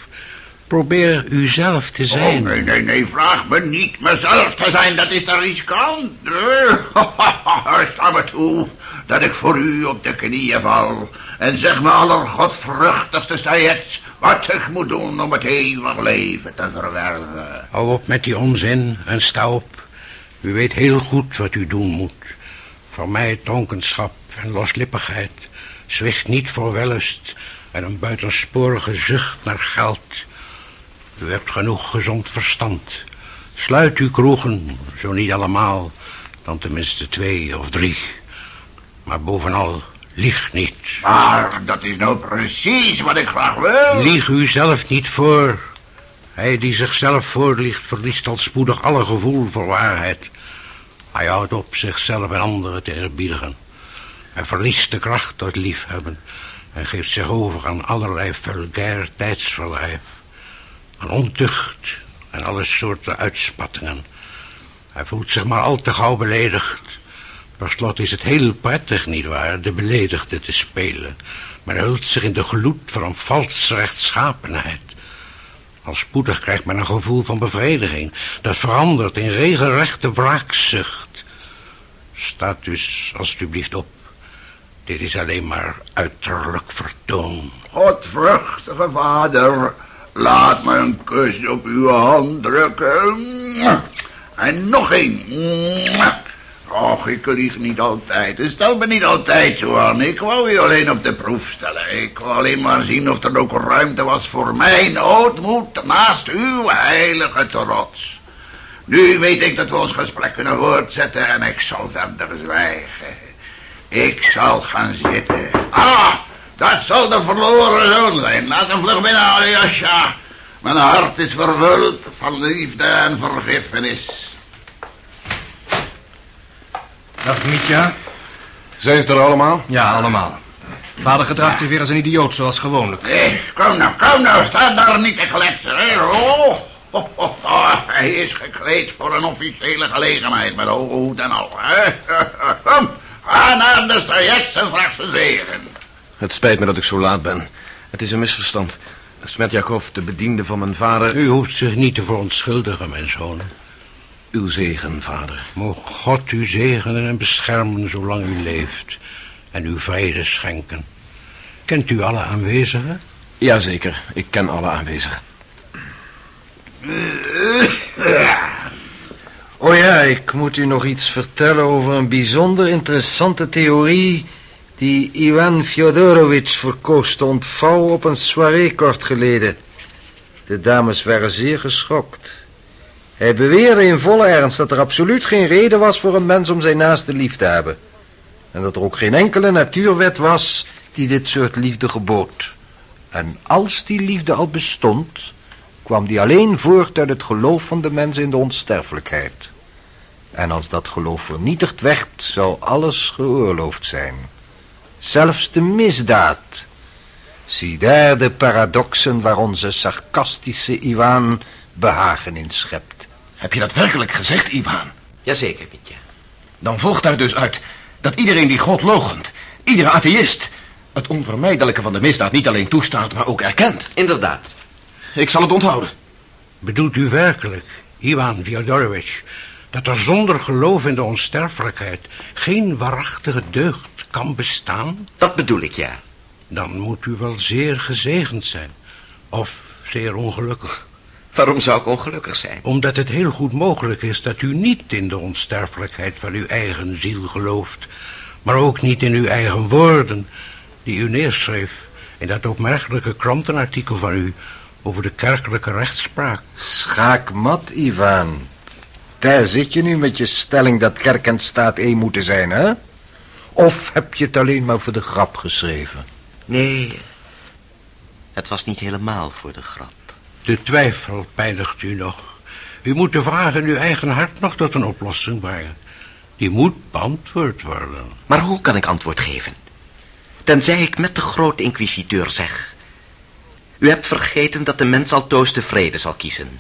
Probeer uzelf te zijn. Oh, nee, nee, nee, vraag me niet mezelf te zijn, dat is te riskant. Sta me toe dat ik voor u op de knieën val. En zeg me allergodvruchtigste Sayets wat ik moet doen om het eeuwig leven te verwerven. Hou op met die onzin en sta op. U weet heel goed wat u doen moet. Vermijd dronkenschap en loslippigheid. Zwicht niet voor wellust en een buitensporige zucht naar geld. U hebt genoeg gezond verstand. Sluit uw kroegen, zo niet allemaal, dan tenminste twee of drie. Maar bovenal, lieg niet. Maar dat is nou precies wat ik graag wil. Lieg u zelf niet voor. Hij die zichzelf voorliegt, verliest al spoedig alle gevoel voor waarheid. Hij houdt op zichzelf en anderen te eerbiedigen. Hij verliest de kracht tot liefhebben en geeft zich over aan allerlei vulgair tijdsverdrijf. Aan ontucht en alle soorten uitspattingen. Hij voelt zich maar al te gauw beledigd. Per is het heel prettig, nietwaar, de beledigde te spelen. Men hult zich in de gloed van een vals rechtschapenheid. Al spoedig krijgt men een gevoel van bevrediging. Dat verandert in regelrechte wraakzucht. Staat dus alstublieft op. Dit is alleen maar uiterlijk vertoon. Godvruchtige vader, laat me een kus op uw hand drukken. En nog een. Och, ik lieg niet altijd. Stel me niet altijd zo. Ik wou u alleen op de proef stellen. Ik wou alleen maar zien of er ook ruimte was voor mijn ootmoed naast uw heilige trots. Nu weet ik dat we ons gesprek kunnen voortzetten en ik zal verder zwijgen. Ik zal gaan zitten. Ah, dat zal de verloren zoon zijn. Laat hem vlug binnen, Aljasja. Mijn hart is vervuld van liefde en vergiffenis. Dag, Mietja. Zijn ze er allemaal? Ja, allemaal. Vader gedraagt zich weer als een idioot, zoals gewoonlijk. Nee, kom nou, kom nou, sta daar niet te kletsen, hè. Oh, oh, oh, oh, hij is gekleed voor een officiële gelegenheid met hoge hoed en al, hè. Kom, ga naar de Sayets en vraag ze zegen. Het spijt me dat ik zo laat ben. Het is een misverstand. Smetjakov, de bediende van mijn vader... U hoeft zich niet te verontschuldigen, mijn zoon. Uw zegen, vader. Mogen God u zegenen en beschermen zolang u leeft. En u vrede schenken. Kent u alle aanwezigen? Jazeker, ik ken alle aanwezigen. Oh ja, ik moet u nog iets vertellen over een bijzonder interessante theorie... die Ivan Fyodorovich verkoos te ontvouwen op een soirée kort geleden. De dames waren zeer geschokt. Hij beweerde in volle ernst dat er absoluut geen reden was voor een mens om zijn naaste lief te hebben. En dat er ook geen enkele natuurwet was die dit soort liefde gebood. En als die liefde al bestond, kwam die alleen voort uit het geloof van de mens in de onsterfelijkheid. En als dat geloof vernietigd werd, zou alles geoorloofd zijn. Zelfs de misdaad. Zie daar de paradoxen waar onze sarcastische Iwan behagen in schept. Heb je dat werkelijk gezegd, Ivan? Jazeker, Mietje. Dan volgt daar dus uit dat iedereen die God logent, iedere atheïst, het onvermijdelijke van de misdaad niet alleen toestaat, maar ook erkent. Inderdaad. Ik zal het onthouden. Bedoelt u werkelijk, Ivan Fyodorovich, Dat er zonder geloof in de onsterfelijkheid geen waarachtige deugd kan bestaan? Dat bedoel ik, ja. Dan moet u wel zeer gezegend zijn. Of zeer ongelukkig. Waarom zou ik ongelukkig zijn? Omdat het heel goed mogelijk is dat u niet in de onsterfelijkheid van uw eigen ziel gelooft, maar ook niet in uw eigen woorden, die u neerschreef in dat opmerkelijke krantenartikel van u over de kerkelijke rechtspraak. Schaakmat, Ivan. Daar zit je nu met je stelling dat kerk en staat één moeten zijn, hè? Of heb je het alleen maar voor de grap geschreven? Nee, het was niet helemaal voor de grap. De twijfel pijnigt u nog. U moet de vraag in uw eigen hart nog tot een oplossing brengen. Die moet beantwoord worden. Maar hoe kan ik antwoord geven? Tenzij ik met de grote inquisiteur zeg... U hebt vergeten dat de mens altoos de vrede zal kiezen.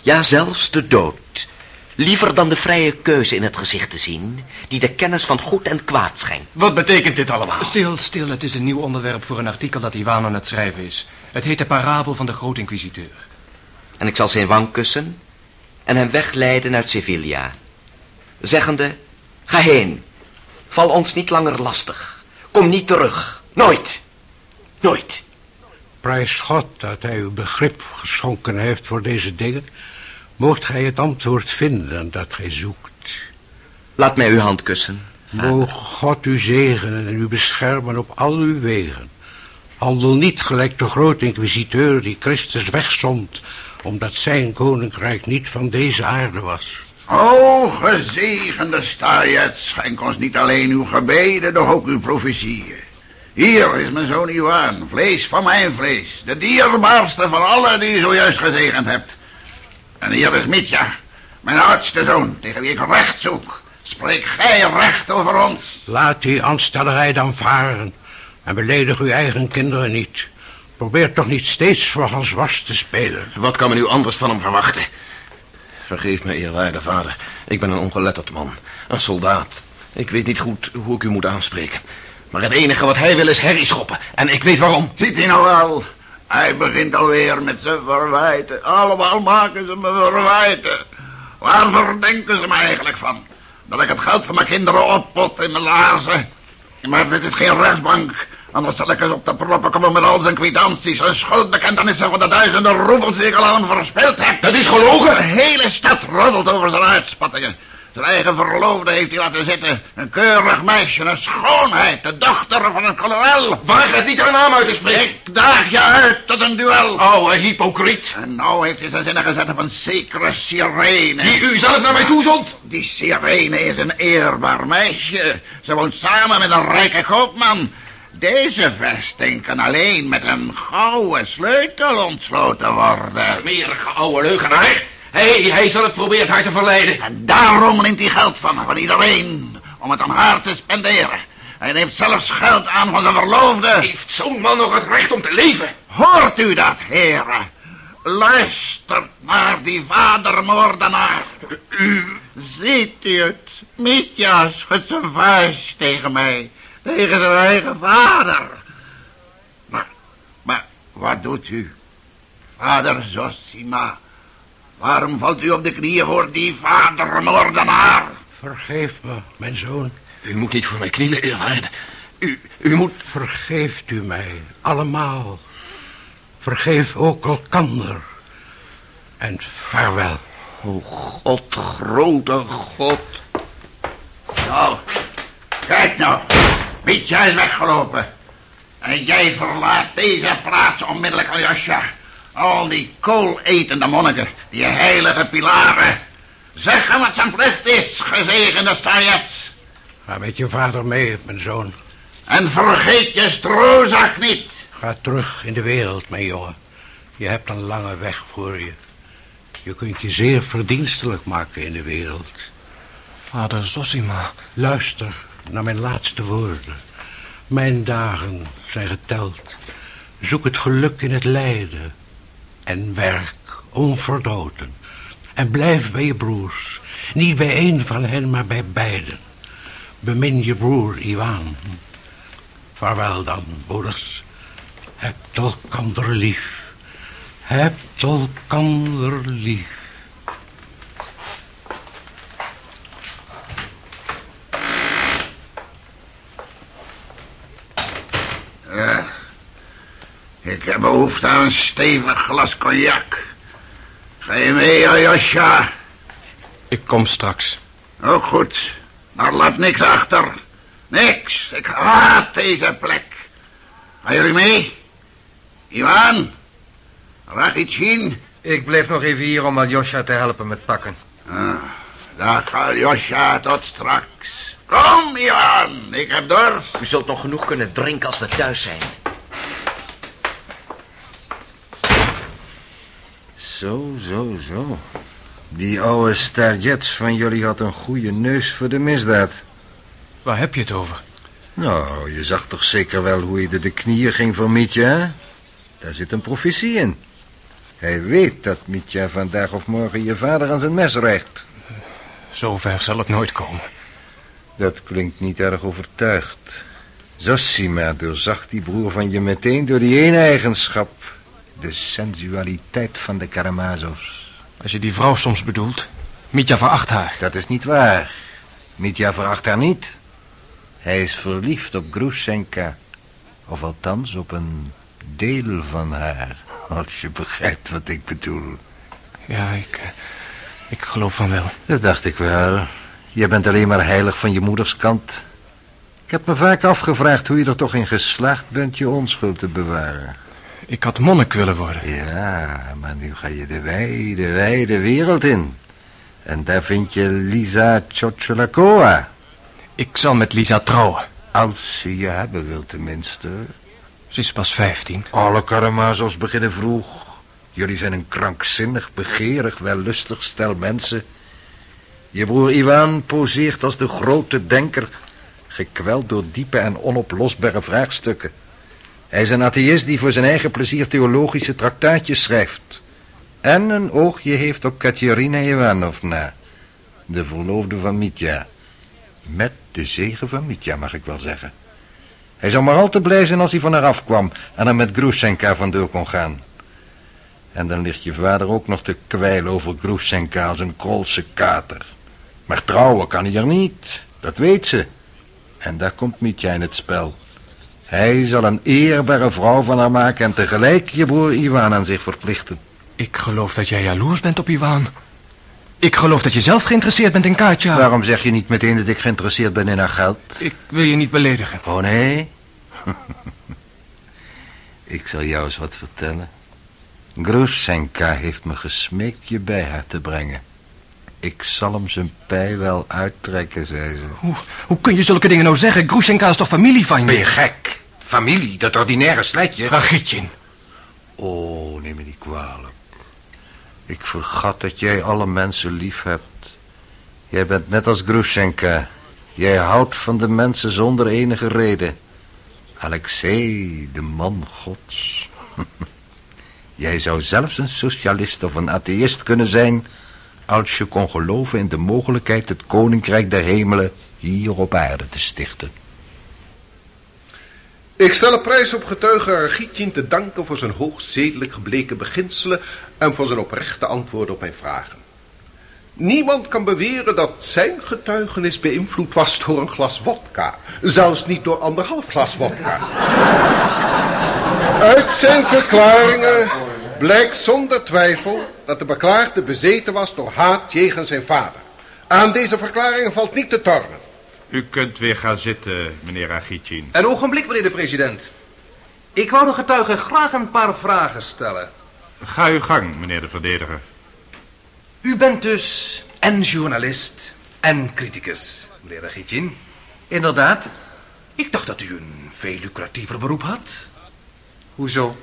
Ja, zelfs de dood. Liever dan de vrije keuze in het gezicht te zien... die de kennis van goed en kwaad schenkt. Wat betekent dit allemaal? Stil, stil. Het is een nieuw onderwerp voor een artikel dat Iwan aan het schrijven is. Het heet de parabel van de grote inquisiteur. En ik zal zijn wang kussen... en hem wegleiden uit Sevilla. Zeggende... Ga heen. Val ons niet langer lastig. Kom niet terug. Nooit. Nooit. Prijs God dat hij uw begrip geschonken heeft voor deze dingen. Moogt gij het antwoord vinden dat gij zoekt. Laat mij uw hand kussen. Moog God u zegenen en u beschermen op al uw wegen. Handel niet gelijk de grote inquisiteur die Christus wegzond... omdat zijn koninkrijk niet van deze aarde was. O, gezegende Stajet, schenk ons niet alleen uw gebeden, doch ook uw profetieën. Hier is mijn zoon Iwan, vlees van mijn vlees, de dierbaarste van alle die u zojuist gezegend hebt. En hier is Mitja, mijn oudste zoon, tegen wie ik recht zoek. Spreek gij recht over ons. Laat die aanstellerij dan varen en beledig uw eigen kinderen niet. Probeer toch niet steeds voor Hans was te spelen. Wat kan men nu anders van hem verwachten? Vergeef me, eerwaarde vader. Ik ben een ongeletterd man. Een soldaat. Ik weet niet goed hoe ik u moet aanspreken. Maar het enige wat hij wil is herrie schoppen. En ik weet waarom. Ziet hij nou wel? Hij begint alweer met zijn verwijten. Allemaal maken ze me verwijten. Waar denken ze me eigenlijk van? Dat ik het geld van mijn kinderen oppot in mijn laarzen. Maar dit is geen rechtsbank. Anders zal ik eens op de proppen komen met al zijn kwitanties en schuldbekentenissen van de duizenden roebels die ik al aan verspild heb. Dat is gelogen. De hele stad roddelt over zijn uitspattingen. Zijn eigen verloofde heeft hij laten zitten. Een keurig meisje, een schoonheid, de dochter van een kolonel. Waag het niet haar naam uit te spreken. Ik daag je uit tot een duel. Oh, een hypocriet. En nou heeft hij zijn zinnen gezet op een zekere sirene. Die u zelf naar mij toe zond? Die sirene is een eerbaar meisje. Ze woont samen met een rijke koopman. Deze vesting kan alleen met een gouden sleutel ontsloten worden. Smerige oude leugenaar. Hij, hij zal het probeert haar te verleiden. En daarom neemt hij geld van, van iedereen. Om het aan haar te spenderen. Hij neemt zelfs geld aan van zijn verloofde. Heeft zo'n man nog het recht om te leven? Hoort u dat, heren? Luistert naar die vadermoordenaar. U ziet u het? Mitja schudt zijn vuist tegen mij. Tegen zijn eigen vader. Maar, maar, wat doet u? Vader Zosima, waarom valt u op de knieën voor die vadermoordenaar? Vergeef me, mijn zoon. U moet niet voor mij knielen, eerwaarde. U, u moet... Vergeeft u mij, allemaal. Vergeef ook elkander. En vaarwel. O God, grote God. Nou, kijk nou. Mitja is weggelopen. En jij verlaat deze plaats onmiddellijk al jasje. Al die kooletende monniken, die heilige pilaren. Zeg hem wat zijn plicht is, gezegende Stajets. Ga met je vader mee, mijn zoon. En vergeet je stroozak niet. Ga terug in de wereld, mijn jongen. Je hebt een lange weg voor je. Je kunt je zeer verdienstelijk maken in de wereld. Vader Zosima. Luister naar mijn laatste woorden. Mijn dagen zijn geteld. Zoek het geluk in het lijden. En werk onverdoten. En blijf bij je broers. Niet bij een van hen, maar bij beiden. Bemin je broer Iwan. Vaarwel dan, broeders. Hebt elkander lief. Hebt elkander lief. Ik heb behoefte aan een stevig glas cognac. Ga je mee, Aljosha? Ik kom straks. Ook goed. Maar laat niks achter. Niks. Ik haat deze plek. Gaan jullie mee? Ivan? Rachitsin? Ik blijf nog even hier om Aljosha te helpen met pakken. Ah, dag Aljosha, tot straks. Kom, Ivan. Ik heb dorst. U zult nog genoeg kunnen drinken als we thuis zijn. Zo, zo, zo. Die oude starjets van jullie had een goede neus voor de misdaad. Waar heb je het over? Nou, je zag toch zeker wel hoe hij de, de knieën ging voor Mitja? hè? Daar zit een profetie in. Hij weet dat Mitja vandaag of morgen je vader aan zijn mes rijgt. Zover zal het nooit komen. Dat klinkt niet erg overtuigd. Zosima doorzag die broer van je meteen door die ene eigenschap. De sensualiteit van de Karamazovs. Als je die vrouw soms bedoelt, Mitja veracht haar. Dat is niet waar. Mitja veracht haar niet. Hij is verliefd op Grushenka. Of althans op een deel van haar. Als je begrijpt wat ik bedoel. Ja, ik, eh, ik geloof van wel. Dat dacht ik wel. Je bent alleen maar heilig van je moeders kant. Ik heb me vaak afgevraagd hoe je er toch in geslaagd bent je onschuld te bewaren. Ik had monnik willen worden. Ja, maar nu ga je de wijde, wijde wereld in. En daar vind je Lisa Chocholakoa. Ik zal met Lisa trouwen. Als ze je hebben wil tenminste. Ze is pas vijftien. Alle Karamazovs beginnen vroeg. Jullie zijn een krankzinnig, begeerig, wellustig stel mensen. Je broer Iwan poseert als de grote denker... gekweld door diepe en onoplosbare vraagstukken. Hij is een atheïst die voor zijn eigen plezier theologische traktaatjes schrijft. En een oogje heeft op Katerina Ivanovna, de verloofde van Mitja. Met de zegen van Mitja, mag ik wel zeggen. Hij zou maar al te blij zijn als hij van haar afkwam en er met Grushenka vandoor kon gaan. En dan ligt je vader ook nog te kwijlen over Grushenka als een krolse kater. Maar trouwen kan hij er niet, dat weet ze. En daar komt Mitja in het spel. Hij zal een eerbare vrouw van haar maken en tegelijk je broer Iwan aan zich verplichten. Ik geloof dat jij jaloers bent op Iwan. Ik geloof dat je zelf geïnteresseerd bent in Katja. Waarom zeg je niet meteen dat ik geïnteresseerd ben in haar geld? Ik wil je niet beledigen. Oh nee? ik zal jou eens wat vertellen. Grushenka heeft me gesmeekt je bij haar te brengen. Ik zal hem zijn pij wel uittrekken, zei ze. Hoe, hoe kun je zulke dingen nou zeggen? Grushenka is toch familie van je? Ben je gek? Familie, dat ordinaire sletje. Ragitjen. Oh, neem me niet kwalijk. Ik vergat dat jij alle mensen lief hebt. Jij bent net als Grushenka. Jij houdt van de mensen zonder enige reden. Alexei, de man gods. jij zou zelfs een socialist of een atheïst kunnen zijn... als je kon geloven in de mogelijkheid het koninkrijk der hemelen hier op aarde te stichten. Ik stel een prijs op getuige Argietjen te danken voor zijn hoogst zedelijk gebleken beginselen en voor zijn oprechte antwoorden op mijn vragen. Niemand kan beweren dat zijn getuigenis beïnvloed was door een glas wodka. Zelfs niet door anderhalf glas wodka. Uit zijn verklaringen blijkt zonder twijfel dat de beklaagde bezeten was door haat jegens zijn vader. Aan deze verklaringen valt niet te tornen. U kunt weer gaan zitten, meneer Agitjin. Een ogenblik, meneer de president. Ik wou de getuige graag een paar vragen stellen. Ga uw gang, meneer de verdediger. U bent dus en journalist en criticus, meneer Agitjin. Inderdaad. Ik dacht dat u een veel lucratiever beroep had. Hoezo?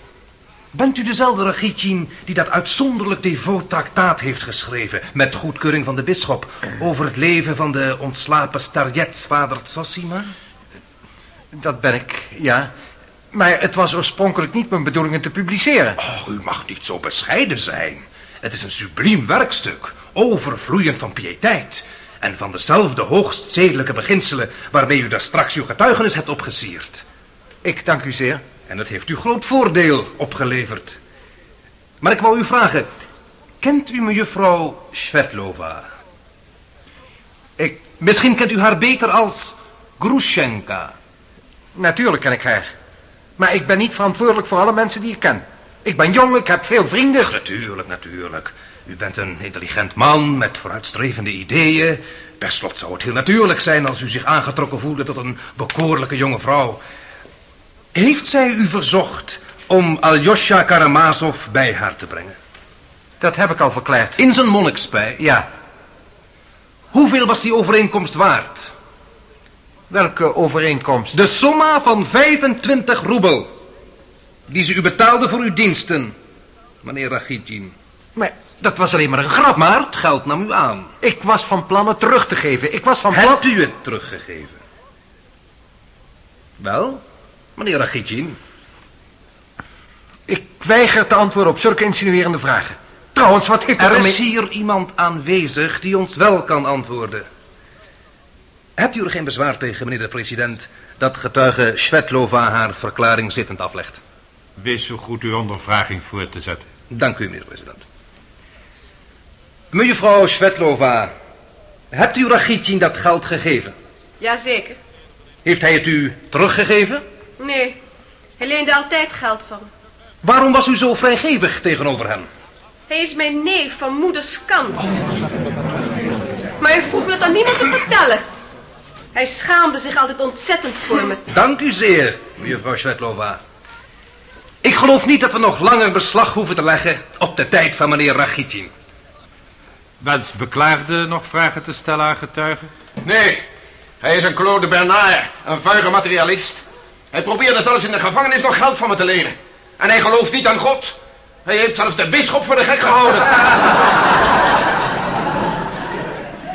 Bent u dezelfde Ragitjin die dat uitzonderlijk devoot traktaat heeft geschreven... met goedkeuring van de bisschop... over het leven van de ontslapen starjets vader Tsosima? Dat ben ik, ja. Maar het was oorspronkelijk niet mijn bedoeling het te publiceren. Oh, u mag niet zo bescheiden zijn. Het is een subliem werkstuk, overvloeiend van piëteit... en van dezelfde hoogst zedelijke beginselen... waarmee u daar straks uw getuigenis hebt opgesierd. Ik dank u zeer. En dat heeft u groot voordeel opgeleverd. Maar ik wou u vragen... Kent u mejuffrouw Svetlova? Ik... Misschien kent u haar beter als Grushenka. Natuurlijk ken ik haar. Maar ik ben niet verantwoordelijk voor alle mensen die ik ken. Ik ben jong, ik heb veel vrienden. Natuurlijk, natuurlijk. U bent een intelligent man met vooruitstrevende ideeën. Per slot zou het heel natuurlijk zijn als u zich aangetrokken voelde tot een bekoorlijke jonge vrouw. Heeft zij u verzocht om Aljosha Karamazov bij haar te brengen? Dat heb ik al verklaard. In zijn monnikspij? Ja. Hoeveel was die overeenkomst waard? Welke overeenkomst? De somma van 25 roebel. Die ze u betaalde voor uw diensten, meneer Rachidjin. Maar dat was alleen maar een grap. Maar het geld nam u aan. Ik was van plan het terug te geven. Ik was van plan... Hebt u het teruggegeven? Wel, meneer Rachidjin? Ik weiger te antwoorden op zulke insinuerende vragen. Trouwens, wat heeft er er is hier iemand aanwezig die ons wel kan antwoorden. Hebt u er geen bezwaar tegen, meneer de president, dat getuige Svetlova haar verklaring zittend aflegt? Wees zo goed uw ondervraging voor te zetten. Dank u, meneer de president. Mevrouw Svetlova, hebt u Rachitjin dat geld gegeven? Jazeker. Heeft hij het u teruggegeven? Nee, hij leende altijd geld van me. Waarom was u zo vrijgevig tegenover hem? Hij is mijn neef van moeders kant. Maar hij vroeg me dat aan niemand te vertellen. Hij schaamde zich altijd ontzettend voor me. Dank u zeer, mevrouw Svetlova. Ik geloof niet dat we nog langer beslag hoeven te leggen op de tijd van meneer Rachitjin. Wens beklaagde nog vragen te stellen aan getuigen? Nee, hij is een Claude Bernard, een vuige materialist. Hij probeerde zelfs in de gevangenis nog geld van me te lenen. En hij gelooft niet aan God. Hij heeft zelfs de bisschop voor de gek gehouden.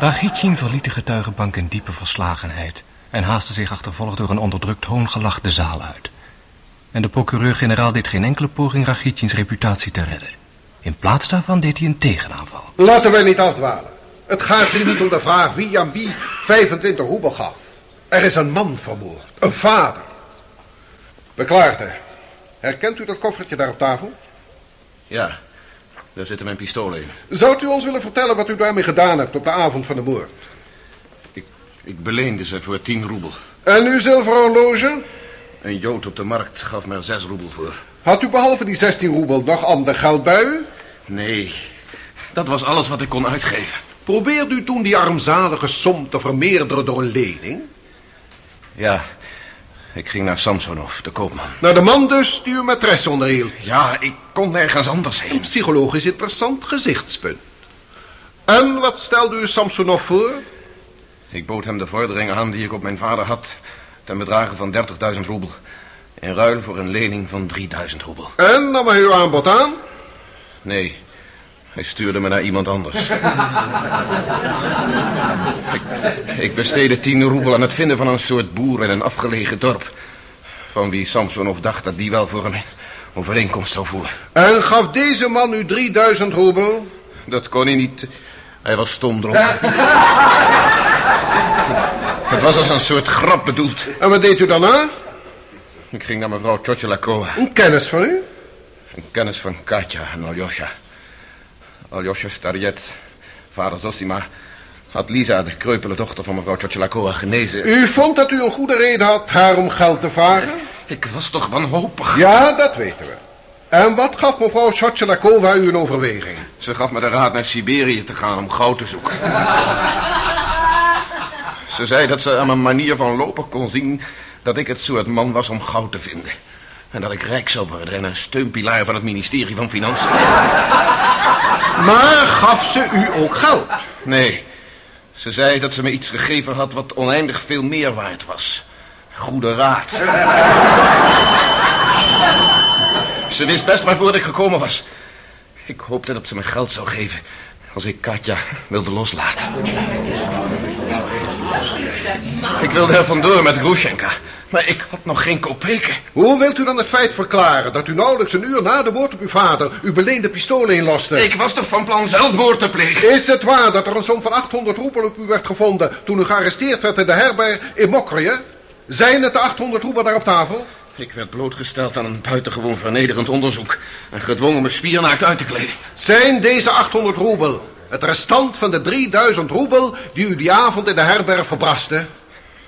Rachitjin verliet de getuigenbank in diepe verslagenheid... en haastte zich achtervolgd door een onderdrukt hoongelach de zaal uit. En de procureur-generaal deed geen enkele poging Rachitjins reputatie te redden. In plaats daarvan deed hij een tegenaanval. Laten wij niet afdwalen. Het gaat hier niet om de vraag wie aan wie 25 roebel gaf. Er is een man vermoord. Een vader. Beklaagde. Herkent u dat koffertje daar op tafel? Ja, daar zitten mijn pistolen in. Zou u ons willen vertellen wat u daarmee gedaan hebt op de avond van de moord? Ik, ik beleende ze voor 10 roebel. En uw zilveren horloge? Een jood op de markt gaf me er 6 roebel voor. Had u behalve die 16 roebel nog ander geld bij u? Nee, dat was alles wat ik kon uitgeven. Probeerde u toen die armzalige som te vermeerderen door een lening? Ja, ik ging naar Samsonov, de koopman. Naar de man dus die uw maîtresse onderhield? Ja, ik kon nergens anders heen. Een psychologisch interessant gezichtspunt. En wat stelde u Samsonov voor? Ik bood hem de vordering aan die ik op mijn vader had... ten bedrage van 30.000 roebel. In ruil voor een lening van 3000 roebel. En nam hij uw aanbod aan? Nee, hij stuurde me naar iemand anders. ik, ik besteedde 10 roebel aan het vinden van een soort boer in een afgelegen dorp. Van wie Samsonov dacht dat die wel voor een overeenkomst zou voelen. En gaf deze man u 3000 roebel? Dat kon hij niet. Hij was stom dronken. Het was als een soort grap bedoeld. En wat deed u daarna? Ik ging naar mevrouw Tjotjelakova. Een kennis van u? Een kennis van Katja en Aljosha. Aljosha Starjet, vader Zosima, had Lisa, de kreupele dochter van mevrouw Tjotjelakova, genezen. U vond dat u een goede reden had haar om geld te vragen? Ik was toch wanhopig? Ja, dat weten we. En wat gaf mevrouw Tjotjelakova u een overweging? Ze gaf me de raad naar Siberië te gaan om goud te zoeken. Ze zei dat ze aan mijn manier van lopen kon zien... dat ik het soort man was om goud te vinden. En dat ik rijk zou worden en een steunpilaar van het ministerie van Financiën. Maar gaf ze u ook geld? Nee. Ze zei dat ze me iets gegeven had wat oneindig veel meer waard was. Goede raad. ze wist best waarvoor ik gekomen was. Ik hoopte dat ze me geld zou geven als ik Katja wilde loslaten. Ik wilde er vandoor met Grushenka, maar ik had nog geen kopeken. Hoe wilt u dan het feit verklaren dat u nauwelijks een uur na de moord op uw vader uw beleende pistool inloste? Ik was toch van plan zelfmoord te plegen? Is het waar dat er een som van 800 roebel op u werd gevonden toen u gearresteerd werd in de herberg in Mokrije? Zijn het de 800 roebel daar op tafel? Ik werd blootgesteld aan een buitengewoon vernederend onderzoek en gedwongen me spiernaakt uit te kleden. Zijn deze 800 roebel het restant van de 3000 roebel die u die avond in de herberg verbraste?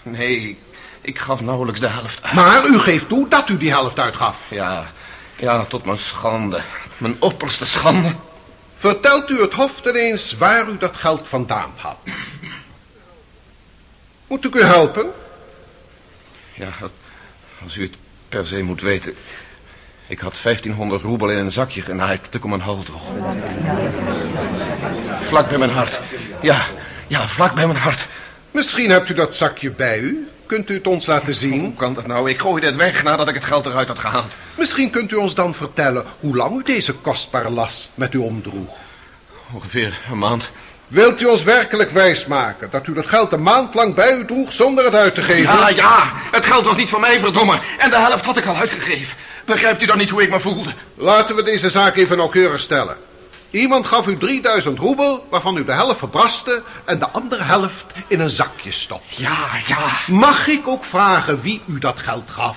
Nee, Ik gaf nauwelijks de helft uit. Maar u geeft toe dat u die helft uitgaf. Ja, ja, tot mijn schande. Mijn opperste schande. Vertelt u het hof dan eens waar u dat geld vandaan had. Moet ik u helpen? Ja, als u het per se moet weten. Ik had 1500 roebel in een zakje genaaid ik om mijn hals droeg. Vlak bij mijn hart. Ja, ja, vlak bij mijn hart. Misschien hebt u dat zakje bij u. Kunt u het ons laten zien? Hoe kan dat nou? Ik gooide het weg nadat ik het geld eruit had gehaald. Misschien kunt u ons dan vertellen hoe lang u deze kostbare last met u omdroeg. Ongeveer een maand. Wilt u ons werkelijk wijsmaken dat u dat geld een maand lang bij u droeg zonder het uit te geven? Ja, ja, het geld was niet van mij, verdomme. En de helft had ik al uitgegeven. Begrijpt u dan niet hoe ik me voelde? Laten we deze zaak even nauwkeurig stellen. Iemand gaf u 3000 roebel, waarvan u de helft verbraste en de andere helft in een zakje stopt. Ja, ja. Mag ik ook vragen wie u dat geld gaf?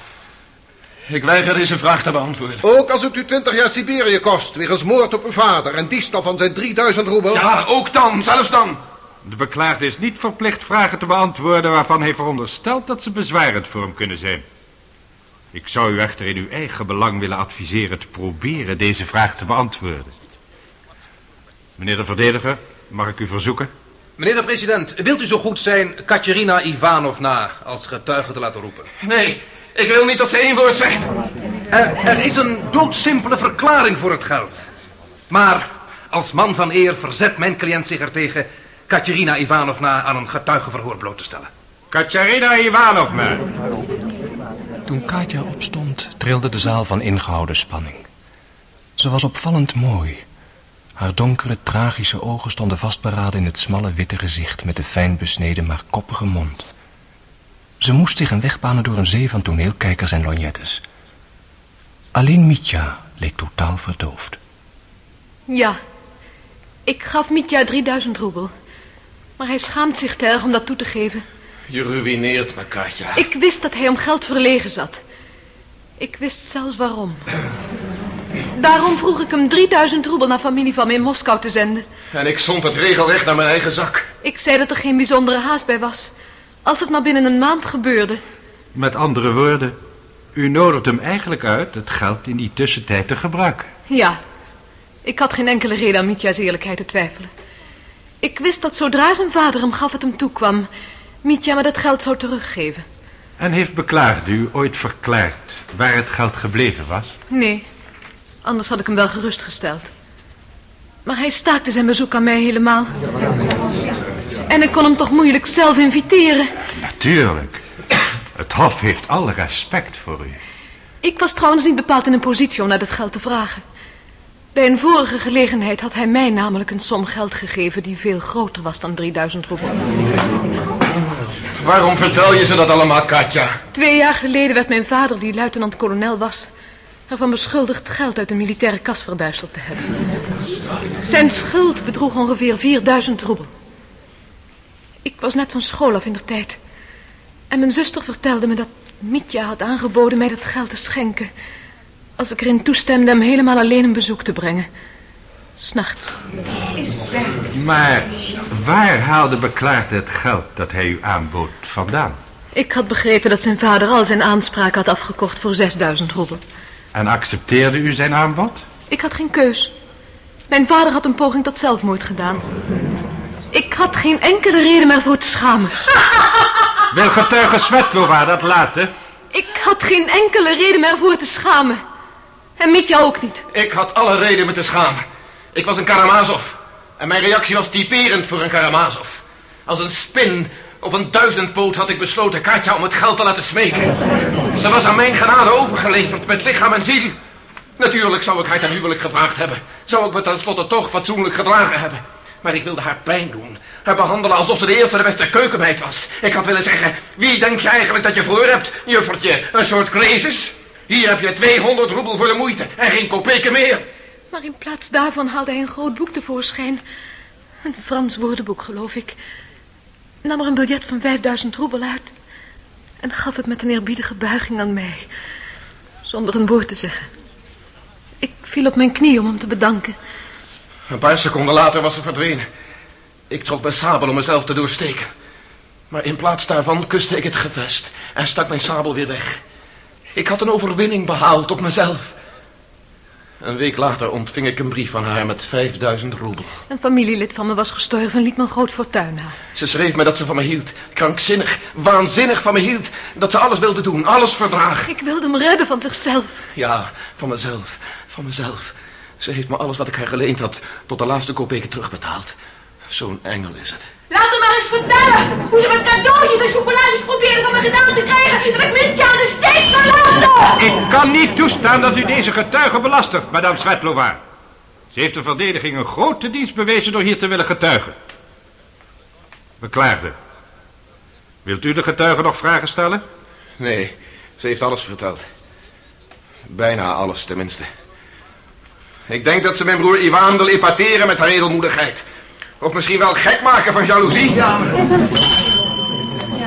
Ik weiger deze vraag te beantwoorden. Ook als het u 20 jaar Siberië kost, wegens moord op uw vader en diefstal van zijn 3000 roebel? Ja, ook dan, zelfs dan. De beklaagde is niet verplicht vragen te beantwoorden waarvan hij veronderstelt dat ze bezwarend voor hem kunnen zijn. Ik zou u echter in uw eigen belang willen adviseren te proberen deze vraag te beantwoorden. Meneer de verdediger, mag ik u verzoeken? Meneer de president, wilt u zo goed zijn Katerina Ivanovna als getuige te laten roepen? Nee, ik wil niet dat ze één woord zegt. Er, er is een doodsimpele verklaring voor het geld. Maar als man van eer verzet mijn cliënt zich ertegen Katerina Ivanovna aan een getuigenverhoor bloot te stellen. Katerina Ivanovna. Toen Katja opstond, trilde de zaal van ingehouden spanning. Ze was opvallend mooi. Haar donkere, tragische ogen stonden vastberaden in het smalle, witte gezicht met de fijn besneden, maar koppige mond. Ze moest zich een weg banen door een zee van toneelkijkers en lorgnettes. Alleen Mitja leek totaal verdoofd. Ja, ik gaf Mitja 3000 roebel. Maar hij schaamt zich te erg om dat toe te geven. Je ruïneert me, Katja. Ik wist dat hij om geld verlegen zat. Ik wist zelfs waarom. Daarom vroeg ik hem 3000 roebel naar familie van me in Moskou te zenden. En ik zond het regelrecht naar mijn eigen zak. Ik zei dat er geen bijzondere haast bij was. Als het maar binnen een maand gebeurde. Met andere woorden, u nodigt hem eigenlijk uit het geld in die tussentijd te gebruiken. Ja, ik had geen enkele reden aan Mitja's eerlijkheid te twijfelen. Ik wist dat zodra zijn vader hem gaf het hem toekwam... Mitja me dat geld zou teruggeven. En heeft beklaagde u ooit verklaard waar het geld gebleven was? Nee, anders had ik hem wel gerustgesteld. Maar hij staakte zijn bezoek aan mij helemaal. En ik kon hem toch moeilijk zelf inviteren. Natuurlijk. Het Hof heeft alle respect voor u. Ik was trouwens niet bepaald in een positie om naar dat geld te vragen. Bij een vorige gelegenheid had hij mij namelijk een som geld gegeven die veel groter was dan 3000 roebel. Waarom vertel je ze dat allemaal, Katja? Twee jaar geleden werd mijn vader, die luitenant-kolonel was, ervan beschuldigd geld uit de militaire kas verduisterd te hebben. Zijn schuld bedroeg ongeveer 4000 roebel. Ik was net van school af in de tijd. En mijn zuster vertelde me dat Mitja had aangeboden mij dat geld te schenken. Als ik erin toestemde hem helemaal alleen een bezoek te brengen. S'nachts. Maar waar haalde beklaagde het geld dat hij u aanbood vandaan? Ik had begrepen dat zijn vader al zijn aanspraak had afgekocht voor 6000 roebel. En accepteerde u zijn aanbod? Ik had geen keus. Mijn vader had een poging tot zelfmoord gedaan. Ik had geen enkele reden meer voor te schamen. Wil getuige Svetlova dat laten? Ik had geen enkele reden meer voor te schamen. En Mitja ook niet. Ik had alle reden me te schamen. Ik was een Karamazov. En mijn reactie was typerend voor een Karamazov. Als een spin of een duizendpoot had ik besloten Katja om het geld te laten smeken. Ze was aan mijn genade overgeleverd met lichaam en ziel. Natuurlijk zou ik haar ten huwelijk gevraagd hebben. Zou ik me tenslotte toch fatsoenlijk gedragen hebben. Maar ik wilde haar pijn doen. Haar behandelen alsof ze de eerste de beste keukenmeid was. Ik had willen zeggen, wie denk je eigenlijk dat je voor hebt, juffertje? Een soort crisis? Hier heb je 200 roebel voor de moeite en geen kopeken meer. Maar in plaats daarvan haalde hij een groot boek tevoorschijn. Een Frans woordenboek, geloof ik. Nam er een biljet van 5000 roebel uit. En gaf het met een eerbiedige buiging aan mij. Zonder een woord te zeggen. Ik viel op mijn knie om hem te bedanken. Een paar seconden later was ze verdwenen. Ik trok mijn sabel om mezelf te doorsteken. Maar in plaats daarvan kuste ik het gevest en stak mijn sabel weer weg. Ik had een overwinning behaald op mezelf. Een week later ontving ik een brief van haar met 5000 roebel. Een familielid van me was gestorven en liet me een groot fortuin na. Ze schreef me dat ze van me hield. Krankzinnig, waanzinnig van me hield. Dat ze alles wilde doen, alles verdragen. Ik wilde hem redden van zichzelf. Ja, van mezelf, van mezelf. Ze heeft me alles wat ik haar geleend had tot de laatste kopeken terugbetaald. Zo'n engel is het. Laat me maar eens vertellen hoe ze met cadeautjes en chocolades probeerden van me gedaan te krijgen dat ik Mintja aan de steek laten. Ik kan niet toestaan dat u deze getuige belastert, madame Svetlova. Ze heeft de verdediging een grote dienst bewezen door hier te willen getuigen. Beklaagde. Wilt u de getuige nog vragen stellen? Nee, ze heeft alles verteld. Bijna alles, tenminste. Ik denk dat ze mijn broer Iwan wil epateren met haar edelmoedigheid. Of misschien wel gek maken van jaloezie. Ja, maar...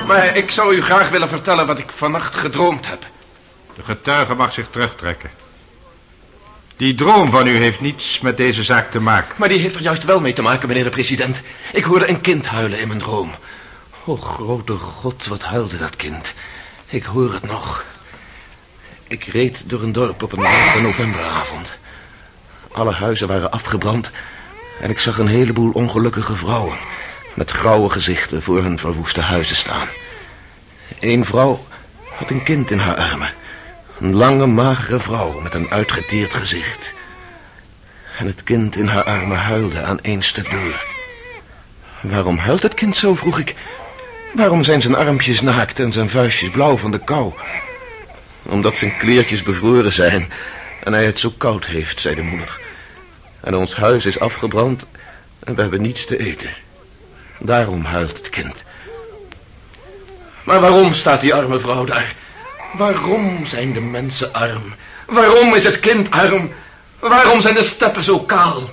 maar ik zou u graag willen vertellen wat ik vannacht gedroomd heb. De getuige mag zich terugtrekken. Die droom van u heeft niets met deze zaak te maken. Maar die heeft er juist wel mee te maken, meneer de president. Ik hoorde een kind huilen in mijn droom. O, grote god, wat huilde dat kind. Ik hoor het nog. Ik reed door een dorp op een late novemberavond. Alle huizen waren afgebrand en ik zag een heleboel ongelukkige vrouwen met grauwe gezichten voor hun verwoeste huizen staan. Eén vrouw had een kind in haar armen. Een lange, magere vrouw met een uitgeteerd gezicht. En het kind in haar armen huilde aan één stuk door. Waarom huilt het kind zo, vroeg ik. Waarom zijn zijn armpjes naakt en zijn vuistjes blauw van de kou? Omdat zijn kleertjes bevroren zijn en hij het zo koud heeft, zei de moeder. En ons huis is afgebrand en we hebben niets te eten. Daarom huilt het kind. Maar waarom staat die arme vrouw daar? Waarom zijn de mensen arm? Waarom is het kind arm? Waarom zijn de steppen zo kaal?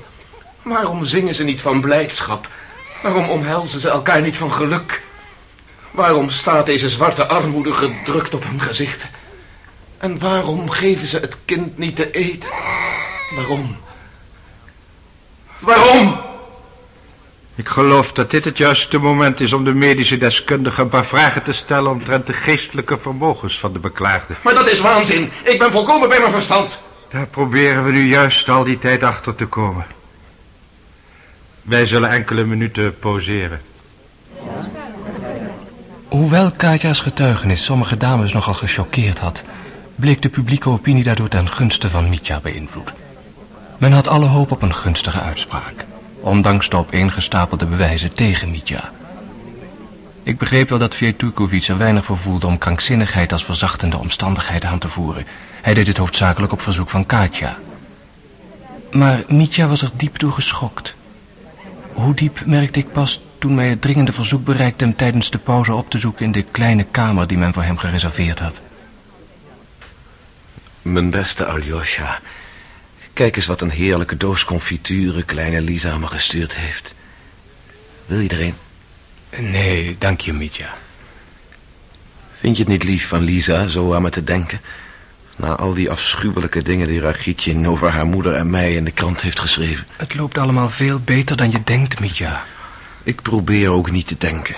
Waarom zingen ze niet van blijdschap? Waarom omhelzen ze elkaar niet van geluk? Waarom staat deze zwarte armoede gedrukt op hun gezicht? En waarom geven ze het kind niet te eten? Waarom? Waarom? Ik geloof dat dit het juiste moment is om de medische deskundige een paar vragen te stellen omtrent de geestelijke vermogens van de beklaagde. Maar dat is waanzin. Ik ben volkomen bij mijn verstand. Daar proberen we nu juist al die tijd achter te komen. Wij zullen enkele minuten poseren. Hoewel Katja's getuigenis sommige dames nogal gechoqueerd had... bleek de publieke opinie daardoor ten gunste van Mitja beïnvloed. Men had alle hoop op een gunstige uitspraak, ondanks de opeengestapelde bewijzen tegen Mitja. Ik begreep wel dat Vietukovic er weinig voor voelde om krankzinnigheid als verzachtende omstandigheid aan te voeren. Hij deed het hoofdzakelijk op verzoek van Katja. Maar Mitja was er diep door geschokt. Hoe diep merkte ik pas toen mij het dringende verzoek bereikte hem tijdens de pauze op te zoeken in de kleine kamer die men voor hem gereserveerd had. Mijn beste Aljosha, kijk eens wat een heerlijke doos confituren kleine Lisa me gestuurd heeft. Wil je er een? Nee, dank je, Mitja. Vind je het niet lief van Lisa zo aan me te denken? Na al die afschuwelijke dingen die Rachitjin over haar moeder en mij in de krant heeft geschreven. Het loopt allemaal veel beter dan je denkt, Mitja. Ik probeer ook niet te denken.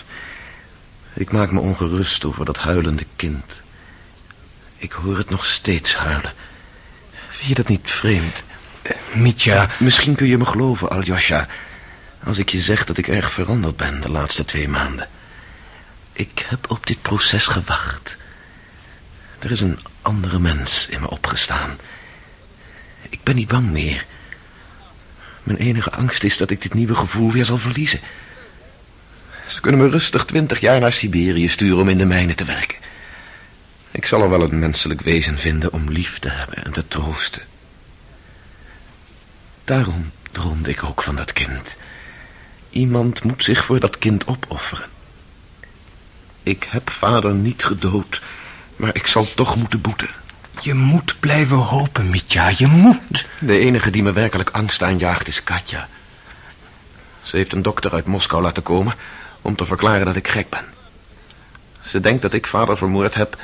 Ik maak me ongerust over dat huilende kind. Ik hoor het nog steeds huilen. Vind je dat niet vreemd? Mitja... Misschien kun je me geloven, Aljosha... als ik je zeg dat ik erg veranderd ben de laatste twee maanden. Ik heb op dit proces gewacht. Er is een andere mens in me opgestaan. Ik ben niet bang meer. Mijn enige angst is dat ik dit nieuwe gevoel weer zal verliezen. Ze kunnen me rustig twintig jaar naar Siberië sturen om in de mijnen te werken. Ik zal er wel een menselijk wezen vinden om lief te hebben en te troosten. Daarom droomde ik ook van dat kind. Iemand moet zich voor dat kind opofferen. Ik heb vader niet gedood, maar ik zal toch moeten boeten. Je moet blijven hopen, Mitja, je moet. De enige die me werkelijk angst aanjaagt is Katja. Ze heeft een dokter uit Moskou laten komen om te verklaren dat ik gek ben. Ze denkt dat ik vader vermoord heb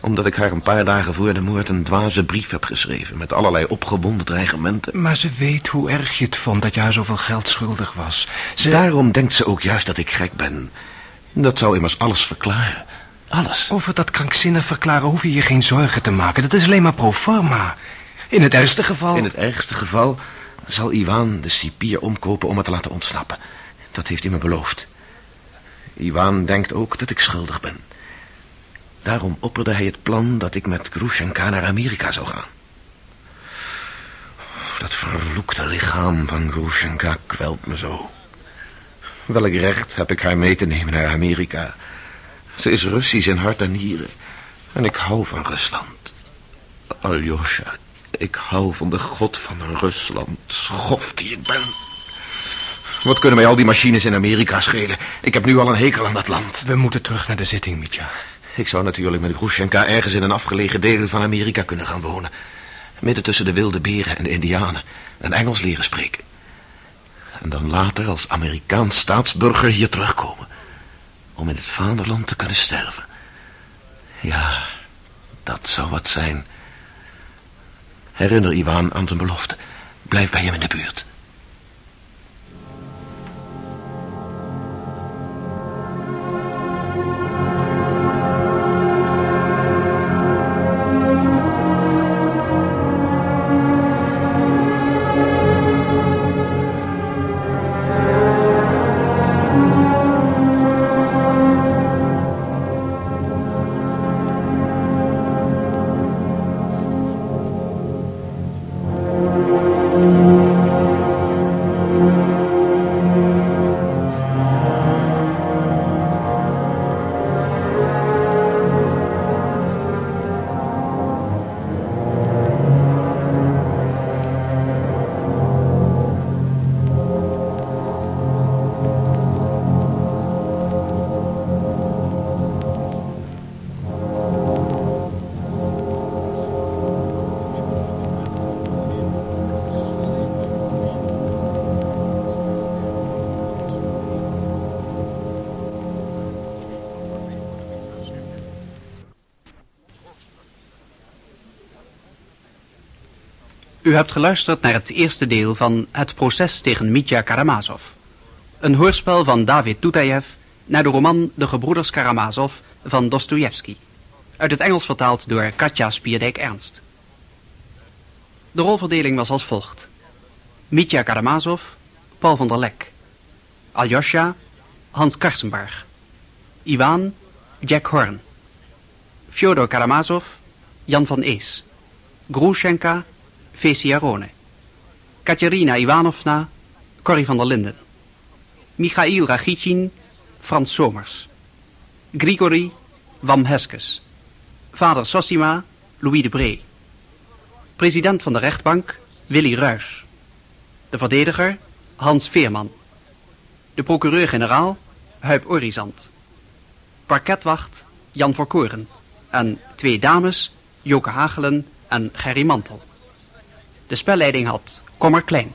omdat ik haar een paar dagen voor de moord een dwaze brief heb geschreven... met allerlei opgewonden dreigementen. Maar ze weet hoe erg je het vond dat je haar zoveel geld schuldig was. Ze... Daarom denkt ze ook juist dat ik gek ben. Dat zou immers alles verklaren. Alles. Over dat krankzinnig verklaren hoef je je geen zorgen te maken. Dat is alleen maar pro forma. In het ergste geval... In het ergste geval zal Iwan de cipier omkopen om het te laten ontsnappen. Dat heeft hij me beloofd. Iwan denkt ook dat ik schuldig ben. Daarom opperde hij het plan dat ik met Grushenka naar Amerika zou gaan. Dat vervloekte lichaam van Grushenka kwelt me zo. Welk recht heb ik haar mee te nemen naar Amerika? Ze is Russisch in hart en nieren. En ik hou van Rusland. Aljosha, ik hou van de god van Rusland. Schof die ik ben. Wat kunnen mij al die machines in Amerika schelen? Ik heb nu al een hekel aan dat land. We moeten terug naar de zitting, Mitja. Ik zou natuurlijk met Grushenka ergens in een afgelegen deel van Amerika kunnen gaan wonen. Midden tussen de wilde beren en de indianen. En Engels leren spreken. En dan later als Amerikaans staatsburger hier terugkomen. Om in het vaderland te kunnen sterven. Ja, dat zou wat zijn. Herinner Iwan aan zijn belofte. Blijf bij hem in de buurt. U hebt geluisterd naar het eerste deel van Het proces tegen Mitya Karamazov. Een hoorspel van David Tutayev naar de roman De Gebroeders Karamazov van Dostoevsky. Uit het Engels vertaald door Katja Spierdijk-Ernst. De rolverdeling was als volgt. Mitya Karamazov, Paul van der Lek. Aljosha, Hans Karsenbarg. Iwan, Jack Horn. Fyodor Karamazov, Jan van Ees. Grushenka, Vesiarone. Katerina Ivanovna, Corrie van der Linden. Michail Rachitjin, Frans Somers. Grigori, Wam Heskes. Vader Sossima, Louis de Bree. President van de rechtbank, Willy Ruys. De verdediger, Hans Veerman. De procureur-generaal, Huip Orizant. Parketwacht, Jan Verkoren. En twee dames, Joke Hagelen en Gerry Mantel. De spelleiding had Kommer Klein.